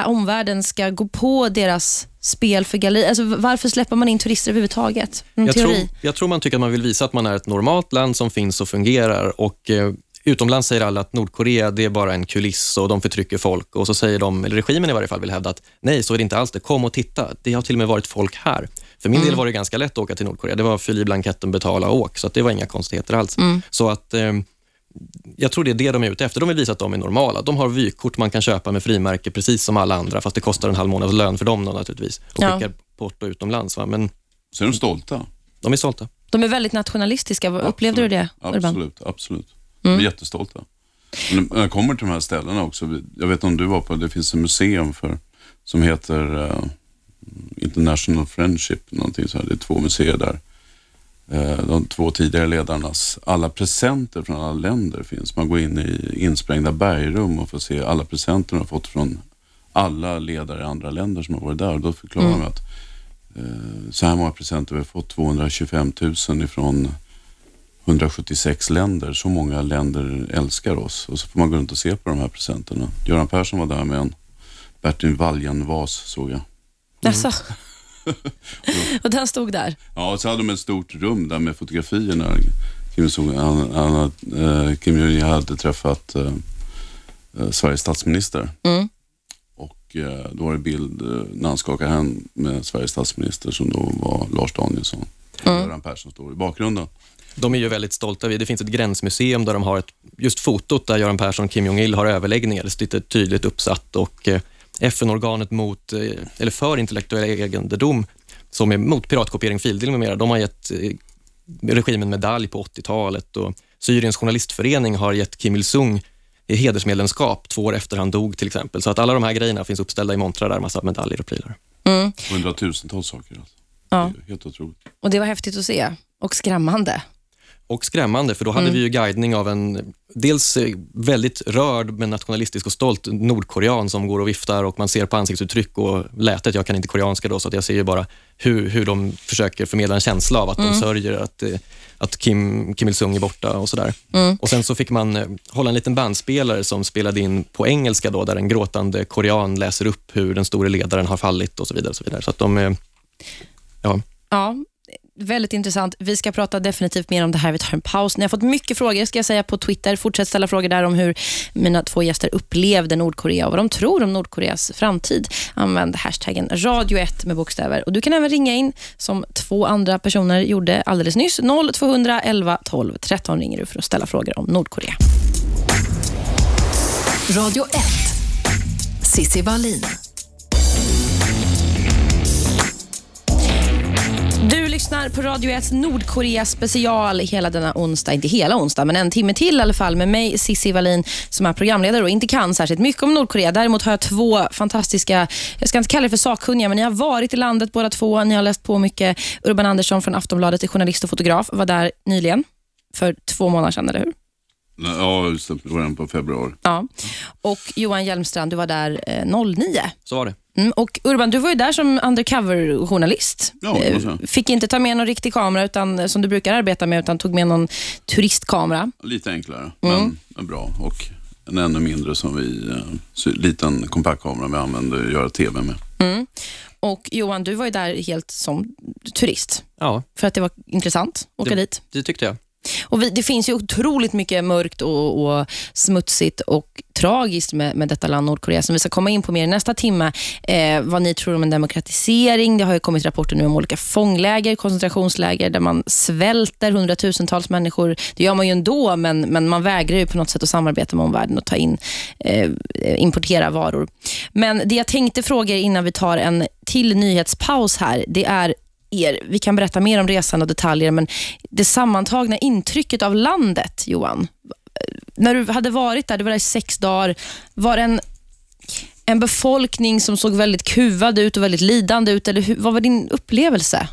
omvärlden ska gå på deras spel för galleri? Alltså, varför släpper man in turister överhuvudtaget? Jag teori? tror, jag tror man tycker att man vill visa att man är ett normalt land som finns och fungerar och eh, utomlands säger alla att Nordkorea det är bara en kuliss och de förtrycker folk och så säger de, eller regimen i varje fall vill hävda att nej, så är det inte alls det. Kom och titta. Det har till och med varit folk här. För min del var det ganska lätt att åka till Nordkorea. Det var fyll i blanketten, betala och åk, så det var inga konstigheter alls. Så att eh, jag tror det är det de är ute efter. De vill visa att de är normala. De har vykort man kan köpa med frimärke precis som alla andra, fast det kostar en halv månads lön för dem då, naturligtvis och Ja. skickar porto utomlands. Va? Men Så är de stolta. de är stolta. De är väldigt nationalistiska. Upplevde du det, Urban? Absolut, absolut. De är jättestolta. Men när jag kommer till de här ställena också, jag vet om du var på, det finns ett museum för, som heter eh, International Friendship, någonting så här. det är två museer där. Eh, de två tidigare ledarnas, alla presenter från alla länder finns. Man går in i insprängda bergrum och får se alla presenter de har fått från alla ledare i andra länder som har varit där. Och då förklarar de att eh, så här många presenter vi har fått, 225 000 ifrån 176 länder. Så många länder älskar oss. Och så får man gå runt och se på de här presenterna. Göran Persson var där med en Bertil Wallen-vas såg jag. Alltså. och den stod där? Ja, och så hade de ett stort rum där med fotografierna. Kim, Il-sung, han, han, eh, Kim Jong-Il hade träffat eh, eh, Sveriges statsminister. Mm. Och eh, då var det bild eh, när han skakade hand med Sveriges statsminister som då var Lars Danielsson. Göran Persson står i bakgrunden. De är ju väldigt stolta. Det finns ett gränsmuseum där de har ett, just fotot där Göran Persson och Kim Jong-Il har överläggningar. Det sitter tydligt uppsatt och FN-organet mot, eh, eller för intellektuell egendom som är mot piratkopiering, fildelning med mera, de har gett eh, regimen medalj på 80-talet och Syriens journalistförening har gett Kim Il-Sung hedersmedlemskap två år efter han dog till exempel. Så att alla de här grejerna finns uppställda i montrar där, massa medaljer och prylar. Mm. Hundratusentals saker. Alltså. Ja. Det är helt otroligt. Och det var häftigt att se och skrämmande. Och skrämmande, för då hade Mm. vi ju guidning av en dels väldigt rörd men nationalistisk och stolt nordkorean som går och viftar och man ser på ansiktsuttryck och lätet, jag kan inte koreanska då, så jag ser ju bara hur, hur de försöker förmedla en känsla av att Mm. de sörjer att, eh, att Kim, Kim Il-Sung är borta och sådär. Mm. Och Sen så fick man eh, hålla en liten bandspelare som spelade in på engelska, då, där en gråtande korean läser upp hur den store ledaren har fallit och så vidare. Och så vidare. Så att de, eh, ja, Ja, väldigt intressant. Vi ska prata definitivt mer om det här. Vi tar en paus. Ni har fått mycket frågor ska jag säga på Twitter. Fortsätt ställa frågor där om hur mina två gäster upplevde Nordkorea och vad de tror om Nordkoreas framtid. Använd hashtaggen radio1 med bokstäver. Och Du kan även ringa in som två andra personer gjorde alldeles nyss. 0211 12 13 ringer du för att ställa frågor om Nordkorea. Radio 1. Cissi Wallin. Lyssnar på Radio 1 Nordkorea special hela denna onsdag. Inte hela onsdag, men en timme till i alla fall med mig, Sissi Wallin, som är programledare och inte kan särskilt mycket om Nordkorea. Däremot har jag två fantastiska, jag ska inte kalla det för sakkunniga, men ni har varit i landet båda två. Ni har läst på mycket. Urban Andersson från Aftonbladet, är journalist och fotograf, var där nyligen. För två månader sedan, eller hur? Ja, just det. Början på februari. Ja. Och Johan Hjelmstrand, du var där eh, 09. så var det. Mm, och Urban, du var ju där som undercover-journalist. Ja. Eh, Fick inte ta med någon riktig kamera utan, eh, som du brukar arbeta med, utan tog med någon turistkamera. Lite enklare, Mm. men, bra. Och en ännu mindre som vi, eh, liten kompaktkamera vi använder att göra TV med. Mm. Och Johan, du var ju där helt som turist, Ja, för att det var intressant att åka Det- dit. det tyckte jag. Och vi, det finns ju otroligt mycket mörkt och, och smutsigt och tragiskt med, med detta land Nordkorea som vi ska komma in på mer i nästa timme. Eh, vad ni tror om en demokratisering. Det har ju kommit rapporter nu om olika fångläger, koncentrationsläger där man svälter hundratusentals människor. Det gör man ju ändå, men, men man vägrar ju på något sätt att samarbeta med omvärlden och ta in, eh, importera varor. Men det jag tänkte fråga er innan vi tar en till nyhetspaus här, det är er. Vi kan berätta mer om resan och detaljer, men det sammantagna intrycket av landet, Johan. När du hade varit där, du var där i sex dagar, var det en, en befolkning som såg väldigt kuvad ut och väldigt lidande ut? Eller hur, vad var din upplevelse?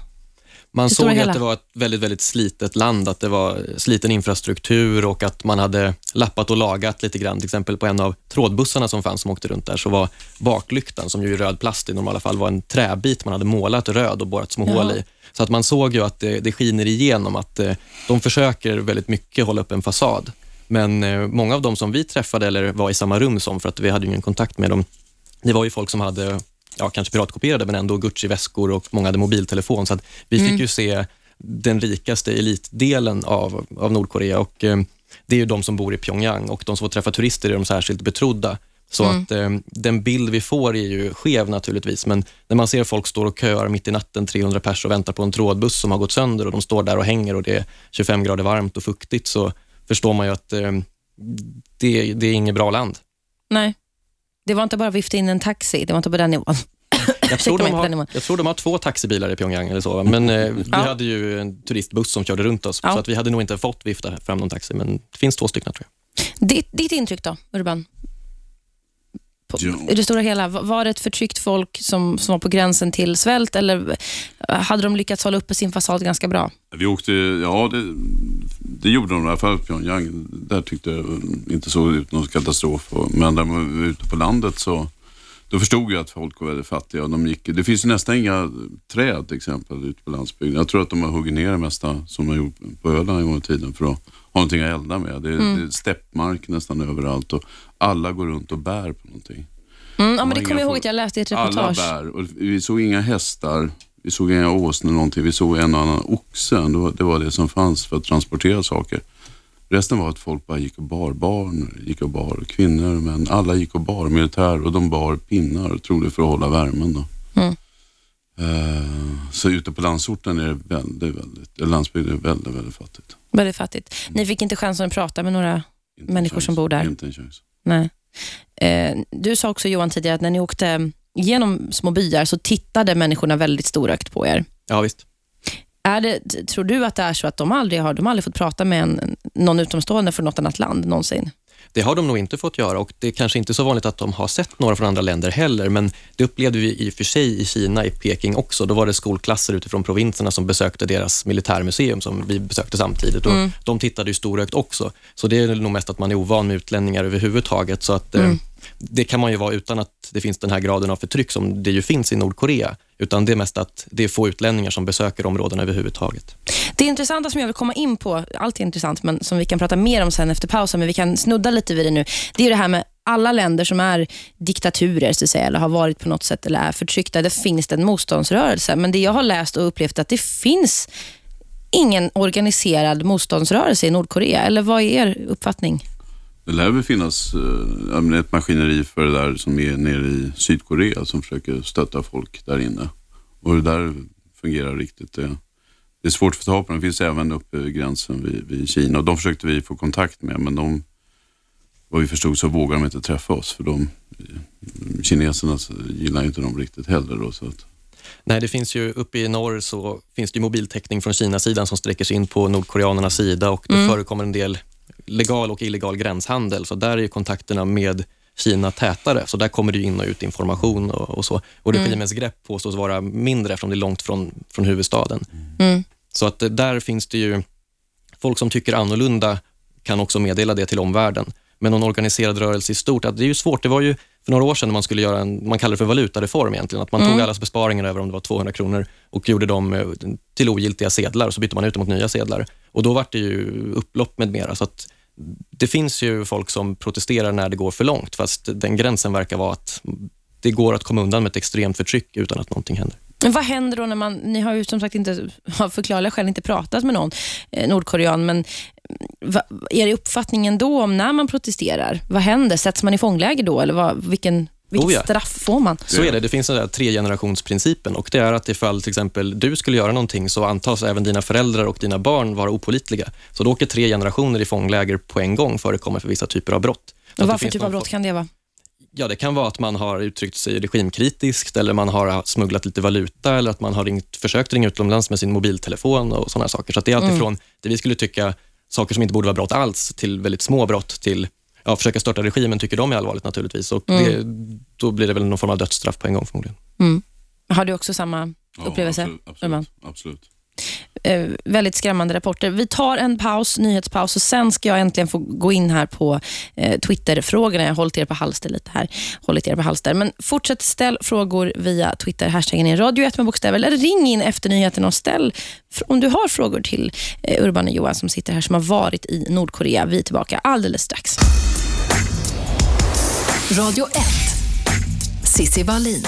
Man såg hela. att det var ett väldigt, väldigt slitet land, att det var sliten infrastruktur och att man hade lappat och lagat lite grann. Till exempel på en av trådbussarna som fanns som åkte runt där, så var baklyktan, som ju är röd plast i normala fall, var en träbit man hade målat röd och borrat små Ja. hål i. Så att man såg ju att det, det skiner igenom, att eh, de försöker väldigt mycket hålla upp en fasad. Men eh, många av dem som vi träffade eller var i samma rum som, för att vi hade ju ingen kontakt med dem, det var ju folk som hade, ja, kanske piratkopierade, men ändå Gucci-väskor och många hade mobiltelefon. Så att vi fick ju se den rikaste elitdelen av, av Nordkorea och eh, det är ju de som bor i Pyongyang och de som får träffa turister är de särskilt betrodda. Så att eh, den bild vi får är ju skev naturligtvis, men när man ser folk stå och köar mitt i natten, 300 pers och väntar på en trådbuss som har gått sönder och de står där och hänger och det är 25 grader varmt och fuktigt, så förstår man ju att eh, det, det är inget bra land. Nej, det var inte bara att vifta in en taxi. Det var inte på den nivån. Jag tror, de har, jag tror de har två taxibilar i Pyongyang eller så, men eh, vi Ja. hade ju en turistbuss som körde runt oss, Ja. så att vi hade nog inte fått vifta fram någon taxi, men det finns två stycken tror jag. Ditt, ditt intryck då, Urban? I det stora hela, var- det ett förtryckt folk som, som var på gränsen till svält eller hade de lyckats hålla uppe sin fasad ganska bra? Vi åkte, ja det, det gjorde de i alla fall Pyongyang. Där tyckte jag inte såg ut någon katastrof. Men när man var ute på landet så då förstod jag att folk var väldigt fattiga. Och de gick, det finns nästan inga träd till exempel ute på landsbygden. Jag tror att de har huggit ner det mesta som de gjort på Öland en gång i tiden för att ha någonting att elda med. Det är, det är steppmark nästan överallt och alla går runt och bär på någonting. Mm, ja, men det kommer jag ihåg att jag läste i ett Alla reportage. bär och vi såg inga hästar, vi såg inga åsnor någonting. Vi såg en och annan oxe. Det var, det var det som fanns för att transportera saker. Resten var att folk bara gick och bar. Barn gick och bar, kvinnor, män. Alla gick och bar, militär och de bar pinnar, troligen för att hålla värmen. Då. Mm. Eh, så ute på landsorten är det väldigt, väldigt, landsbygden är väldigt, väldigt fattigt. Väldigt fattigt. Ni fick inte chansen att prata med några Inte Människor chans. som bor där. Inte en chans. Nej. Eh, du sa också Johan tidigare att när ni åkte genom små byar så tittade människorna väldigt storögt på er. Ja, visst. Är det, tror du att det är så att de aldrig har, de har aldrig fått prata med en, någon utomstående från något annat land någonsin? Det har de nog inte fått göra och det är kanske inte så vanligt att de har sett några från andra länder heller, men det upplevde vi i och för sig i Kina, i Peking också. Då var det skolklasser utifrån provinserna som besökte deras militärmuseum som vi besökte samtidigt och Mm. de tittade ju storögt också. Så det är nog mest att man är ovan med utlänningar överhuvudtaget. Så att, Mm. eh, det kan man ju vara utan att det finns den här graden av förtryck som det ju finns i Nordkorea, utan det är mest att det är få utlänningar som besöker områdena överhuvudtaget. Det intressanta som jag vill komma in på, allt är intressant, men som vi kan prata mer om sen efter pausen, men vi kan snudda lite vid det nu, det är det här med alla länder som är diktaturer, så att säga, eller har varit på något sätt, eller är förtryckta, där finns det en motståndsrörelse. Men det jag har läst och upplevt är att det finns ingen organiserad motståndsrörelse i Nordkorea, eller vad är er uppfattning? Det lär väl finnas eh, ett maskineri för det där som är nere i Sydkorea som försöker stötta folk där inne. Och det där fungerar riktigt. Det, det är svårt att få tag på. Det finns även uppe vid gränsen vid, vid Kina. Och de försökte vi få kontakt med men de, vad vi förstod så vågar de inte träffa oss för de kineserna gillar inte dem riktigt heller. Då, så att, Nej, det finns ju uppe i norr så finns det ju mobiltäckning från Kina-sidan som sträcker sig in på nordkoreanernas sida och det förekommer en del legal och illegal gränshandel, så där är ju kontakterna med Kina tätare, så där kommer det in och ut information och, och så. Och regimens grepp påstås vara mindre eftersom det är långt från, från huvudstaden. Mm. Så att eh, där finns det ju folk som tycker annorlunda kan också meddela det till omvärlden. Men någon organiserad rörelse i stort, att det är ju svårt. Det var ju för några år sedan när man skulle göra en, man kallar det för valutareform egentligen, att man tog allas besparingar över om det var 200 kronor och gjorde dem eh, till ogiltiga sedlar och så bytte man ut dem mot nya sedlar. Och då var det ju upplopp med mera. Så att det finns ju folk som protesterar när det går för långt, fast den gränsen verkar vara att det går att komma undan med ett extremt förtryck utan att någonting händer. Men vad händer då när man, ni har ju som sagt inte, av förklarliga skäl inte pratat med någon eh, nordkorean, men mm, va, är det uppfattningen då om när man protesterar? Vad händer? Sätts man i fångläger då eller vad, vilken, vilket Oh ja. straff får man? Så är det. Det finns den där tregenerationsprincipen och det är att ifall till exempel du skulle göra någonting så antas även dina föräldrar och dina barn vara opolitliga. Så då åker tre generationer i fångläger på en gång förekommer för vissa typer av brott. Och vad för typ av brott kan det vara? Ja, det kan vara att man har uttryckt sig regimkritiskt eller man har smugglat lite valuta eller att man har ringt, försökt ringa utomlands med sin mobiltelefon och sådana saker. Så att det är alltifrån det vi skulle tycka saker som inte borde vara brott alls till väldigt små brott till ja, försöka störta regimen tycker de är allvarligt naturligtvis. Och det, då blir det väl någon form av dödsstraff på en gång förmodligen. Har du också samma upplevelse? absolut, Urban? absolut, absolut eh, väldigt skrämmande rapporter. Vi tar en paus, nyhetspaus och sen ska jag äntligen få gå in här på eh, Twitterfrågorna. Jag har hållit er på halster lite här. Hållit er på halster. Men fortsätt ställ frågor via Twitter. Hashtaggen är radio 1 med bokstäver. Eller ring in efter nyheterna och ställ om du har frågor till eh, Urban och Johan som sitter här som har varit i Nordkorea. Vi är tillbaka alldeles strax. Radio 1. Cissi Wallin.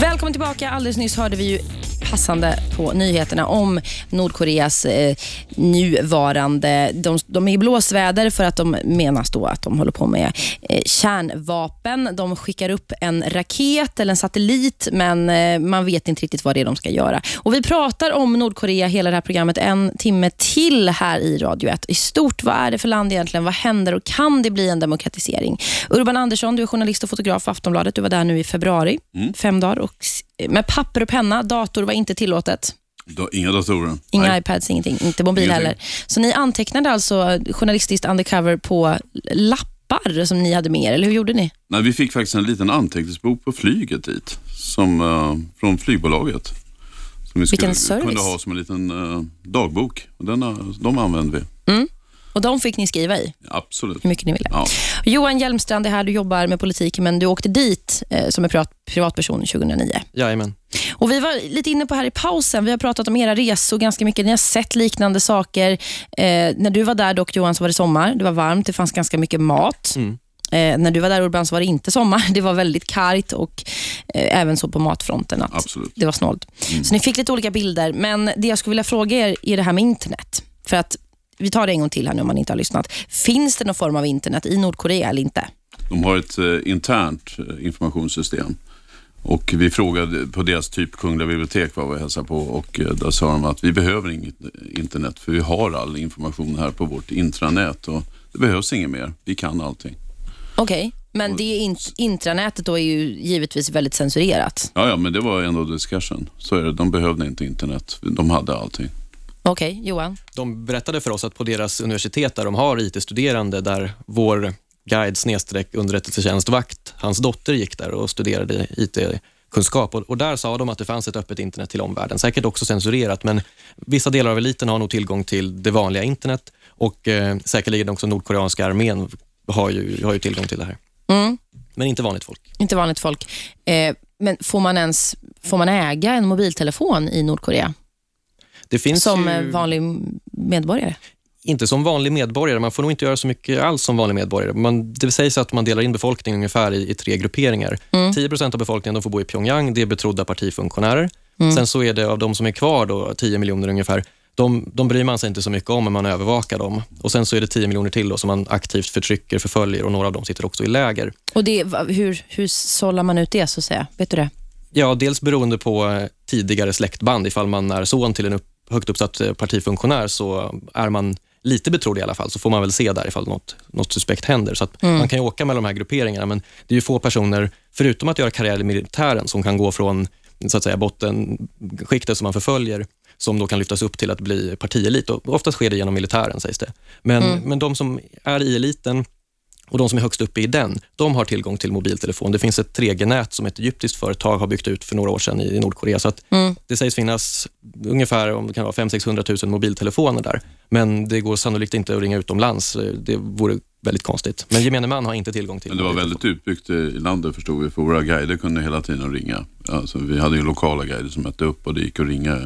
Välkommen tillbaka. Alldeles nyss hörde vi ju passande på nyheterna om Nordkoreas eh, nuvarande... De, de är i blåsväder för att de menas då att de håller på med eh, kärnvapen. De skickar upp en raket eller en satellit, men eh, man vet inte riktigt vad det är de ska göra. Och Vi pratar om Nordkorea hela det här programmet en timme till här i Radio 1. I stort, vad är det för land egentligen? Vad händer och kan det bli en demokratisering? Urban Andersson, du är journalist och fotograf för Aftonbladet. Du var där nu i februari, fem dagar. Och med papper och penna, dator var inte tillåtet. Da, inga datorer. Inga Nej. iPads, ingenting. Inte mobil Ingenting. heller. Så ni antecknade alltså journalistiskt undercover på lappar som ni hade med er, eller hur gjorde ni? Nej, vi fick faktiskt en liten anteckningsbok på flyget dit, som, eh, från flygbolaget. Som vi Vilken skulle, service. kunde ha som en liten eh, dagbok. Den, eh, de använde vi, Och de fick ni skriva i, absolut. hur mycket ni ville. Ja. Johan Hjelmstrand är här, du jobbar med politik, men du åkte dit eh, som en privat, privatperson 2009. Jajamän. Och Vi var lite inne på här i pausen, vi har pratat om era resor ganska mycket. Ni har sett liknande saker. Eh, när du var där dock Johan så var det sommar, det var varmt, det fanns ganska mycket mat. Mm. Eh, när du var där Urban så var det inte sommar, det var väldigt kargt och eh, även så på matfronten att Absolut. det var snålt. Så ni fick lite olika bilder, men det jag skulle vilja fråga er är det här med internet. För att vi tar det en gång till här nu om man inte har lyssnat. Finns det någon form av internet i Nordkorea eller inte? De har ett eh, internt eh, informationssystem. Och vi frågade på deras typ Kungliga bibliotek var vi hälsade på och eh, där sa de att vi behöver inget eh, internet för vi har all information här på vårt intranät och det behövs inget mer. Vi kan allting. Okej, men det int- intranätet då är ju givetvis väldigt censurerat. Ja, ja, men det var ändå discussion. Så är det. De behövde inte internet. De hade allting. Okej, Johan. De berättade för oss att på deras universitet där de har IT-studerande, där vår guide snedstreck underrättelsetjänstvakt, hans dotter gick där och studerade IT-kunskap. Och, och där sa de att det fanns ett öppet internet till omvärlden. Säkert också censurerat, men vissa delar av eliten har nog tillgång till det vanliga internet och eh, säkerligen också nordkoreanska armén har ju, har ju tillgång till det här. Mm. Men inte vanligt folk. Inte vanligt folk. Eh, men får man ens får man äga en mobiltelefon i Nordkorea? Det finns Som ju... eh, vanlig medborgare? inte som vanlig medborgare. Man får nog inte göra så mycket alls som vanlig medborgare. Man, det sägs att man delar in befolkningen ungefär i, i tre grupperingar. Mm. 10 av befolkningen de får bo i Pyongyang. Det är betrodda partifunktionärer. Mm. Sen så är det av de som är kvar, då, 10 miljoner ungefär, de, de bryr man sig inte så mycket om, men man övervakar dem. Och Sen så är det 10 miljoner till då, som man aktivt förtrycker, förföljer och några av dem sitter också i läger. Och det, hur, hur sållar man ut det, så att säga? Vet du det? Ja, dels beroende på eh, tidigare släktband. Ifall man är son till en upp, högt uppsatt eh, partifunktionär så är man lite betrodd i alla fall, så får man väl se där ifall något, något suspekt händer. Så att Man kan ju åka mellan de här grupperingarna, men det är ju få personer, förutom att göra karriär i militären, som kan gå från så att säga, bottenskiktet som man förföljer, som då kan lyftas upp till att bli partielit. Och oftast sker det genom militären, sägs det. Men, men de som är i eliten och de som är högst uppe i den, de har tillgång till mobiltelefon. Det finns ett 3G-nät som ett egyptiskt företag har byggt ut för några år sedan i, Nordkorea. Så att Det sägs finnas ungefär om det kan vara 500 000 mobiltelefoner där. Men det går sannolikt inte att ringa utomlands. Det vore väldigt konstigt. Men gemene man har inte tillgång till Men det var väldigt utbyggt i landet förstod vi, för våra guider kunde hela tiden ringa. Alltså, vi hade ju lokala guider som mötte upp och det gick att ringa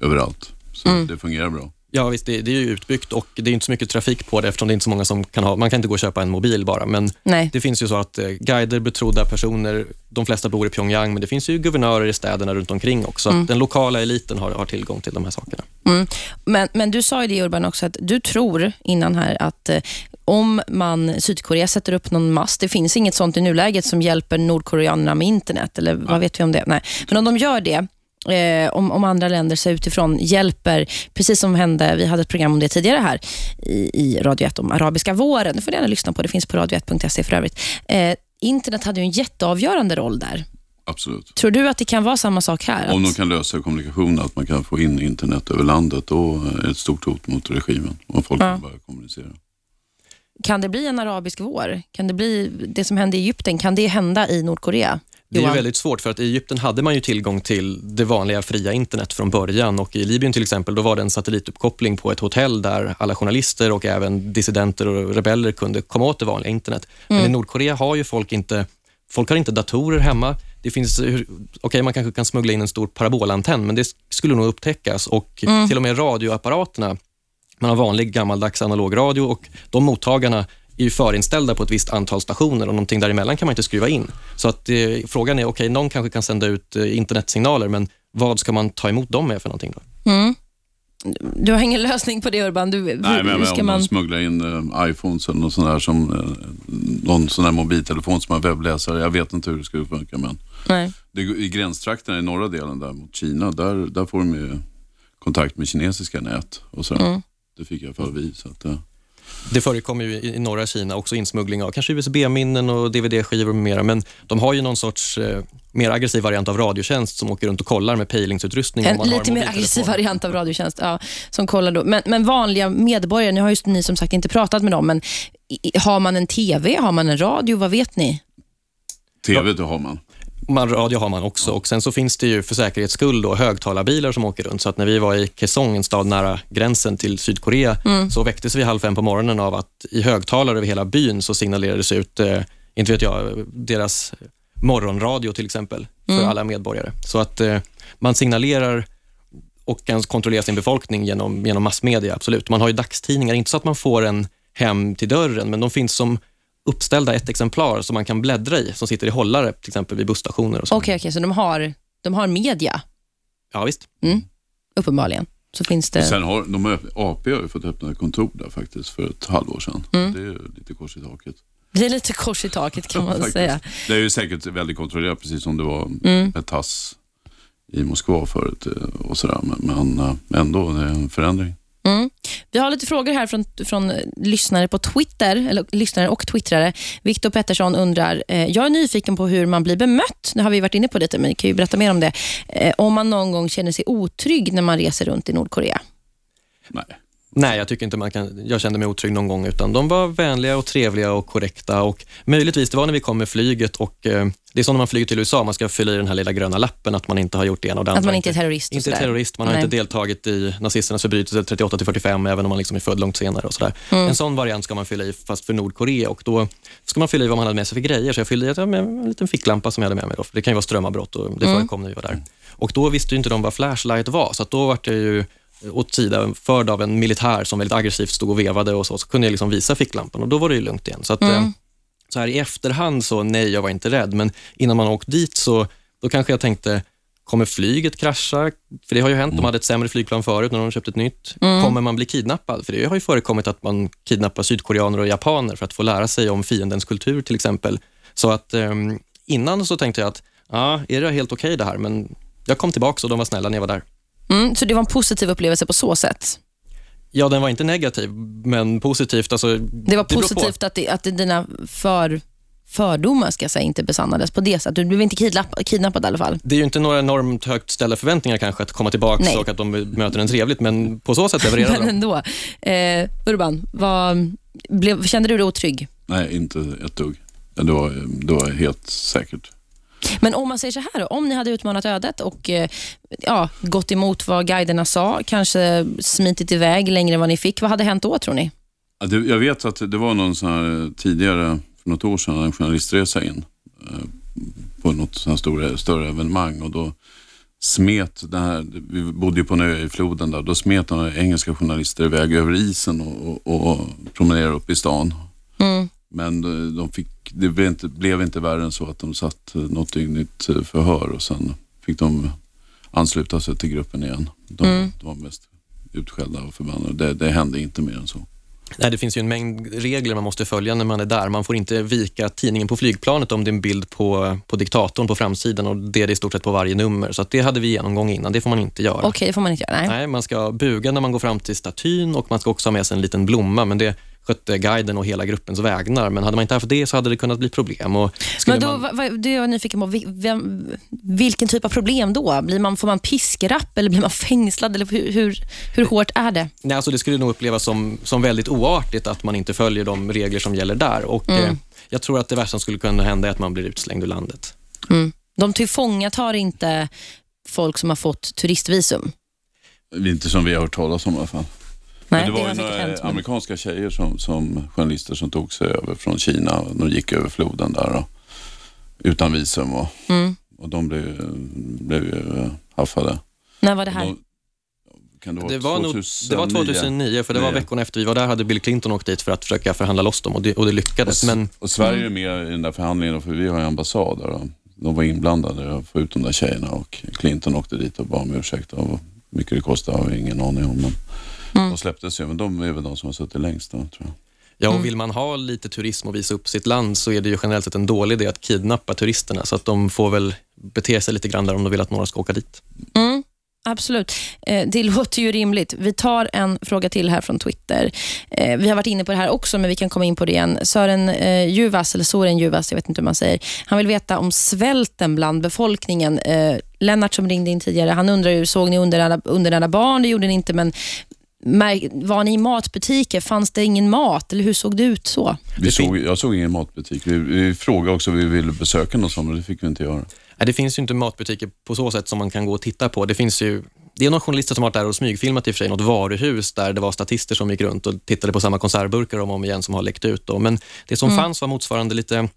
överallt. Så det fungerar bra. Ja, visst, det, det är ju utbyggt och det är inte så mycket trafik på det eftersom det är inte så många som kan ha, man kan inte gå och köpa en mobil bara. Men Nej. det finns ju så att eh, guider, betrodda personer, de flesta bor i Pyongyang, men det finns ju guvernörer i städerna runt omkring också. Så att den lokala eliten har, har tillgång till de här sakerna. Mm. Men, men du sa ju det Urban också, att du tror innan här att eh, om man Sydkorea sätter upp någon mast, det finns inget sånt i nuläget som hjälper nordkoreanerna med internet, eller vad vet vi om det? Nej. Men om de gör det, eh, om, om andra länder sig utifrån hjälper, precis som hände, vi hade ett program om det tidigare här i, i Radio 1 om arabiska våren, det får ni gärna lyssna på, det finns på radio1.se för övrigt. Eh, internet hade en jätteavgörande roll där. Absolut. Tror du att det kan vara samma sak här? Om de kan lösa kommunikation, att man kan få in internet över landet, då är det ett stort hot mot regimen. Om folk Ja. kan börja kommunicera. Kan det bli en arabisk vår? Kan det bli det som hände i Egypten? Kan det hända i Nordkorea? Det är ju väldigt svårt för att i Egypten hade man ju tillgång till det vanliga fria internet från början. Och i Libyen till exempel då var det en satellituppkoppling på ett hotell där alla journalister och även dissidenter och rebeller kunde komma åt det vanliga internet. Men i Nordkorea har ju folk inte, folk har inte datorer hemma. Det finns, okej man kanske kan smuggla in en stor parabolantenn men det skulle nog upptäckas. Och till och med radioapparaterna man har vanlig gammaldags analog radio och de mottagarna är ju förinställda på ett visst antal stationer och någonting däremellan kan man inte skruva in. Så att eh, frågan är, okej, någon kanske kan sända ut eh, internetsignaler, men vad ska man ta emot dem med för någonting då? Mm. Du har ingen lösning på det Urban? Du, Nej, men, hur men ska om man... de smugglar in eh, iPhones eller något sånt där som, eh, någon sån här mobiltelefon som har webbläsare. Jag vet inte hur det skulle funka, men Nej. det, i gränstrakterna i norra delen där mot Kina, där, där får de ju kontakt med kinesiska nät och så. Mm. Det fick alla fall vi. Så att, eh, Det förekommer ju i, i norra Kina också insmuggling av kanske USB-minnen och DVD-skivor med mera, men de har ju någon sorts eh, mer aggressiv variant av radiotjänst som åker runt och kollar med pejlingsutrustning. om En lite mer aggressiv variant av Radiotjänst. Ja, som kollar då. Men, men vanliga medborgare, nu har just ni som sagt inte pratat med dem, men i- har man en TV, har man en radio, vad vet ni? TV det har man. Man, radio har man också och sen så finns det ju för säkerhets skull då högtalarbilar som åker runt. Så att när vi var i Kaesong, en stad nära gränsen till Sydkorea, så väcktes vi halv fem på morgonen av att i högtalare över hela byn så signalerades ut, eh, inte vet jag, deras morgonradio till exempel för alla medborgare. Så att eh, man signalerar och kan kontrollera sin befolkning genom, genom massmedia, absolut. Man har ju dagstidningar, inte så att man får en hem till dörren, men de finns som uppställda ett exemplar som man kan bläddra i, som sitter i hållare, till exempel vid busstationer. Okej, okej, så de har, de har media, Ja, visst. uppenbarligen. Så finns det... Sen har de, har- AP har ju fått öppna ett kontor där faktiskt för ett halvår sedan. Mm. Det är ju lite kors i taket. Det är lite kors i taket kan man säga. Det är ju säkert väldigt kontrollerat, precis som det var Mm. med TASS i Moskva förut eh, och sådär. Men, men eh, ändå, det är en förändring. Mm. Vi har lite frågor här från, från lyssnare på Twitter, eller lyssnare och twittrare. Viktor Pettersson undrar, eh, jag är nyfiken på hur man blir bemött. Nu har vi varit inne på det, men ni kan ju berätta mer om det. Eh, om man någon gång känner sig otrygg när man reser runt i Nordkorea. Nej. Nej, jag tycker inte man kan, jag kände mig otrygg någon gång, utan de var vänliga och trevliga och korrekta och möjligtvis, det var när vi kom med flyget och eh, det är så när man flyger till USA, man ska fylla i den här lilla gröna lappen att man inte har gjort det ena och det andra. Att man inte är terrorist Inte sådär. terrorist, man har Nej. inte deltagit i nazisternas förbrytelser 38 till 45, även om man liksom är född långt senare och sådär. Mm. En sån variant ska man fylla i, fast för Nordkorea och då ska man fylla i vad man hade med sig för grejer. Så jag fyllde i med en liten ficklampa som jag hade med mig då, för det kan ju vara strömavbrott och det Mm. förekom när vi var där. Och då visste ju inte de vad flashlight var, så då var jag ju åt sida förd av en militär som väldigt aggressivt stod och vevade och så, så kunde jag liksom visa ficklampan och då var det ju lugnt igen. Så, att, Mm. eh, så här i efterhand så, nej, jag var inte rädd, men innan man åkt dit så då kanske jag tänkte, kommer flyget krascha? För det har ju hänt, de hade ett sämre flygplan förut när de köpte ett nytt. Kommer man bli kidnappad? För det har ju förekommit att man kidnappar sydkoreaner och japaner för att få lära sig om fiendens kultur till exempel. Så att eh, innan så tänkte jag att, ja, är det helt okej det här? Men jag kom tillbaka och de var snälla när jag var där. Mm, så det var en positiv upplevelse på så sätt? Ja, den var inte negativ, men positivt. Alltså, Det var på. positivt att, det, att det, dina för, fördomar ska jag säga, inte besannades på det sättet. Du blev inte kidnappad, kidnappad i alla fall. Det är ju inte några enormt högt ställda förväntningar kanske att komma tillbaka Nej. och att de möter en trevligt, men på så sätt levererar Men de. ändå. Eh, Urban, vad, blev, kände du dig otrygg? Nej, inte ett dugg. Det var, det var helt säkert. Men om man säger så här om ni hade utmanat ödet och eh, ja, gått emot vad guiderna sa, kanske smitit iväg längre än vad ni fick, vad hade hänt då tror ni? Ja, det, jag vet att det var någon sån här tidigare, för något år sedan, en journalistresa in eh, på något sån här stora, större evenemang och då smet det här, vi bodde ju på en ö i floden där, då smet några engelska journalister iväg över isen och, och, och promenerade upp i stan. Mm. Men de de fick, det blev inte, blev inte värre än så att de satt eh, något dygn i ett eh, förhör och sen fick de ansluta sig till gruppen igen. De, Mm. de var mest utskällda och förbannade. Det, det hände inte mer än så. Nej, det finns ju en mängd regler man måste följa när man är där. Man får inte vika tidningen på flygplanet om det är en bild på, på diktatorn på framsidan och det är det i stort sett på varje nummer. Så att det hade vi genomgång innan, det får man inte göra. Okej, det får man inte göra. Nej. Nej, man ska buga när man går fram till statyn och man ska också ha med sig en liten blomma, men det skötte guiden och hela gruppens vägnar. Men hade man inte haft det så hade det kunnat bli problem. Och Men då, man... vad, det är jag nyfiken på. Vem, vilken typ av problem då? Blir man, får man piskrapp eller blir man fängslad? Eller hur, hur, hur hårt är det? Nej, alltså det skulle nog upplevas som, som väldigt oartigt att man inte följer de regler som gäller där. Och, Mm. eh, jag tror att det värsta som skulle kunna hända är att man blir utslängd ur landet. De tillfångatar inte folk som har fått turistvisum. Det är Inte som vi har hört talas om i alla fall. Nej, Men det var ju säkert några hänt, amerikanska tjejer som, som journalister som tog sig över från Kina. och De gick över floden där och, utan visum och, Mm. och de blev, blev ju eh, haffade. När var det här? Det, Det var, nog, det var 2009, för det var veckorna efter vi var där hade Bill Clinton åkt dit för att försöka förhandla loss dem och det, och det lyckades. Och, Men och Sverige är med i den där förhandlingen för vi har ju ambassad där. och De var inblandade att få ut de där tjejerna och Clinton åkte dit och bad om ursäkt. Och hur mycket det kostade har jag ingen aning om. Men Mm. de släpptes ju, men de är väl de som har suttit längst då, tror jag. ja, Mm. och vill man ha lite turism och visa upp sitt land så är det ju generellt sett en dålig idé att kidnappa turisterna. Så att de får väl bete sig lite grann där om de vill att några ska åka dit. Mm, absolut. Eh, det låter ju rimligt. Vi tar en fråga till här från Twitter. Eh, vi har varit inne på det här också, men vi kan komma in på det igen. Sören eh, Juvas, eller Soren Juvas, jag vet inte hur man säger. Han vill veta om svälten bland befolkningen. Lennart som ringde in tidigare, han undrar ju, såg ni undernärda, undernärda barn? Det gjorde ni inte, men var ni i matbutiker? Fanns det ingen mat? Eller hur såg det ut så? Vi såg, jag såg ingen matbutik. Vi, vi frågade också om vi ville besöka någon sån, men det fick vi inte göra. Nej, det finns ju inte matbutiker på så sätt som man kan gå och titta på. Det finns ju det är några journalister som har varit där och smygfilmat i och för sig något varuhus där det var statister som gick runt och tittade på samma konservburkar om och om igen som har läckt ut. Då. Men det som fanns var motsvarande lite,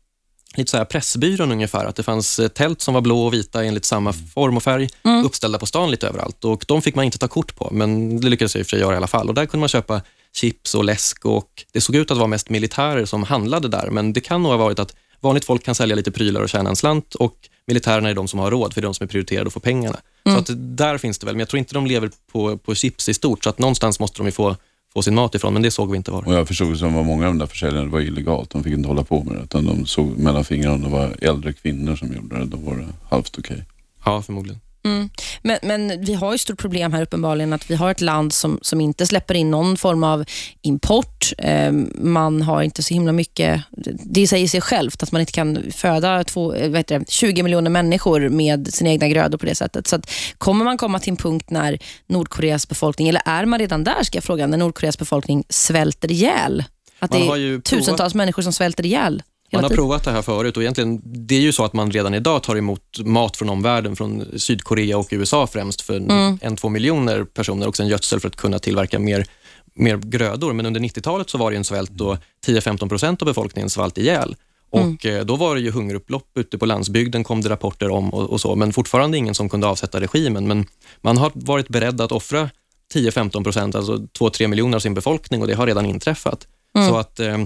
lite så här Pressbyrån ungefär. Att det fanns tält som var blå och vita enligt samma form och färg uppställda på stan lite överallt. Och de fick man inte ta kort på, men det lyckades jag i och för sig göra i alla fall. Och där kunde man köpa chips och läsk och det såg ut att vara mest militärer som handlade där, men det kan nog ha varit att vanligt folk kan sälja lite prylar och tjäna en slant och militärerna är de som har råd, för det är de som är prioriterade att få pengarna. Så att där finns det väl, men jag tror inte de lever på, på chips i stort, så att någonstans måste de ju få, få sin mat ifrån, men det såg vi inte var. Och jag förstod det som att många av de där försäljarna var illegalt. De fick inte hålla på med det. Utan de såg mellan fingrarna om det var äldre kvinnor som gjorde det. Då var det halvt okej. Ja, förmodligen. Men, men vi har ju stort problem här uppenbarligen att vi har ett land som, som inte släpper in någon form av import. Eh, man har inte så himla mycket, det säger sig självt att man inte kan föda två, eh, heter det, 20 miljoner människor med sina egna grödor på det sättet. Så att, kommer man komma till en punkt när Nordkoreas befolkning, eller är man redan där ska jag fråga, när Nordkoreas befolkning svälter ihjäl? Att Man det är tusentals provat- människor som svälter ihjäl? Man har provat det här förut och egentligen, det är ju så att man redan idag tar emot mat från omvärlden, från Sydkorea och USA främst, för Mm. en, två miljoner personer och sen gödsel för att kunna tillverka mer, mer grödor. Men under 90-talet så var det en svält då 10-15 procent av befolkningen svalt ihjäl. Och eh, då var det ju hungerupplopp ute på landsbygden, kom det rapporter om och, och så, men fortfarande ingen som kunde avsätta regimen. Men man har varit beredd att offra 10-15 procent, alltså 2-3 miljoner av sin befolkning och det har redan inträffat. Så att eh,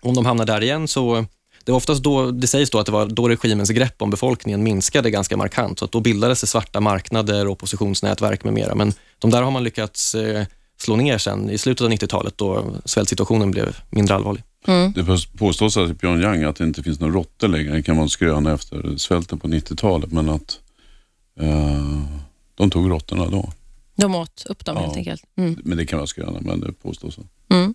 om de hamnar där igen så det var oftast då, det sägs då att det var då regimens grepp om befolkningen minskade ganska markant, så att då bildades det svarta marknader, oppositionsnätverk med mera. Men de där har man lyckats eh, slå ner sen i slutet av 90-talet då svältsituationen blev mindre allvarlig. Det pås- påstås att i Pyongyang att det inte finns några råttor längre. Det kan vara en skröna efter svälten på 90-talet, men att eh, de tog råttorna då. De åt upp dem Ja. helt enkelt. Mm. Men det kan vara skröna, men det påstås så. Mm.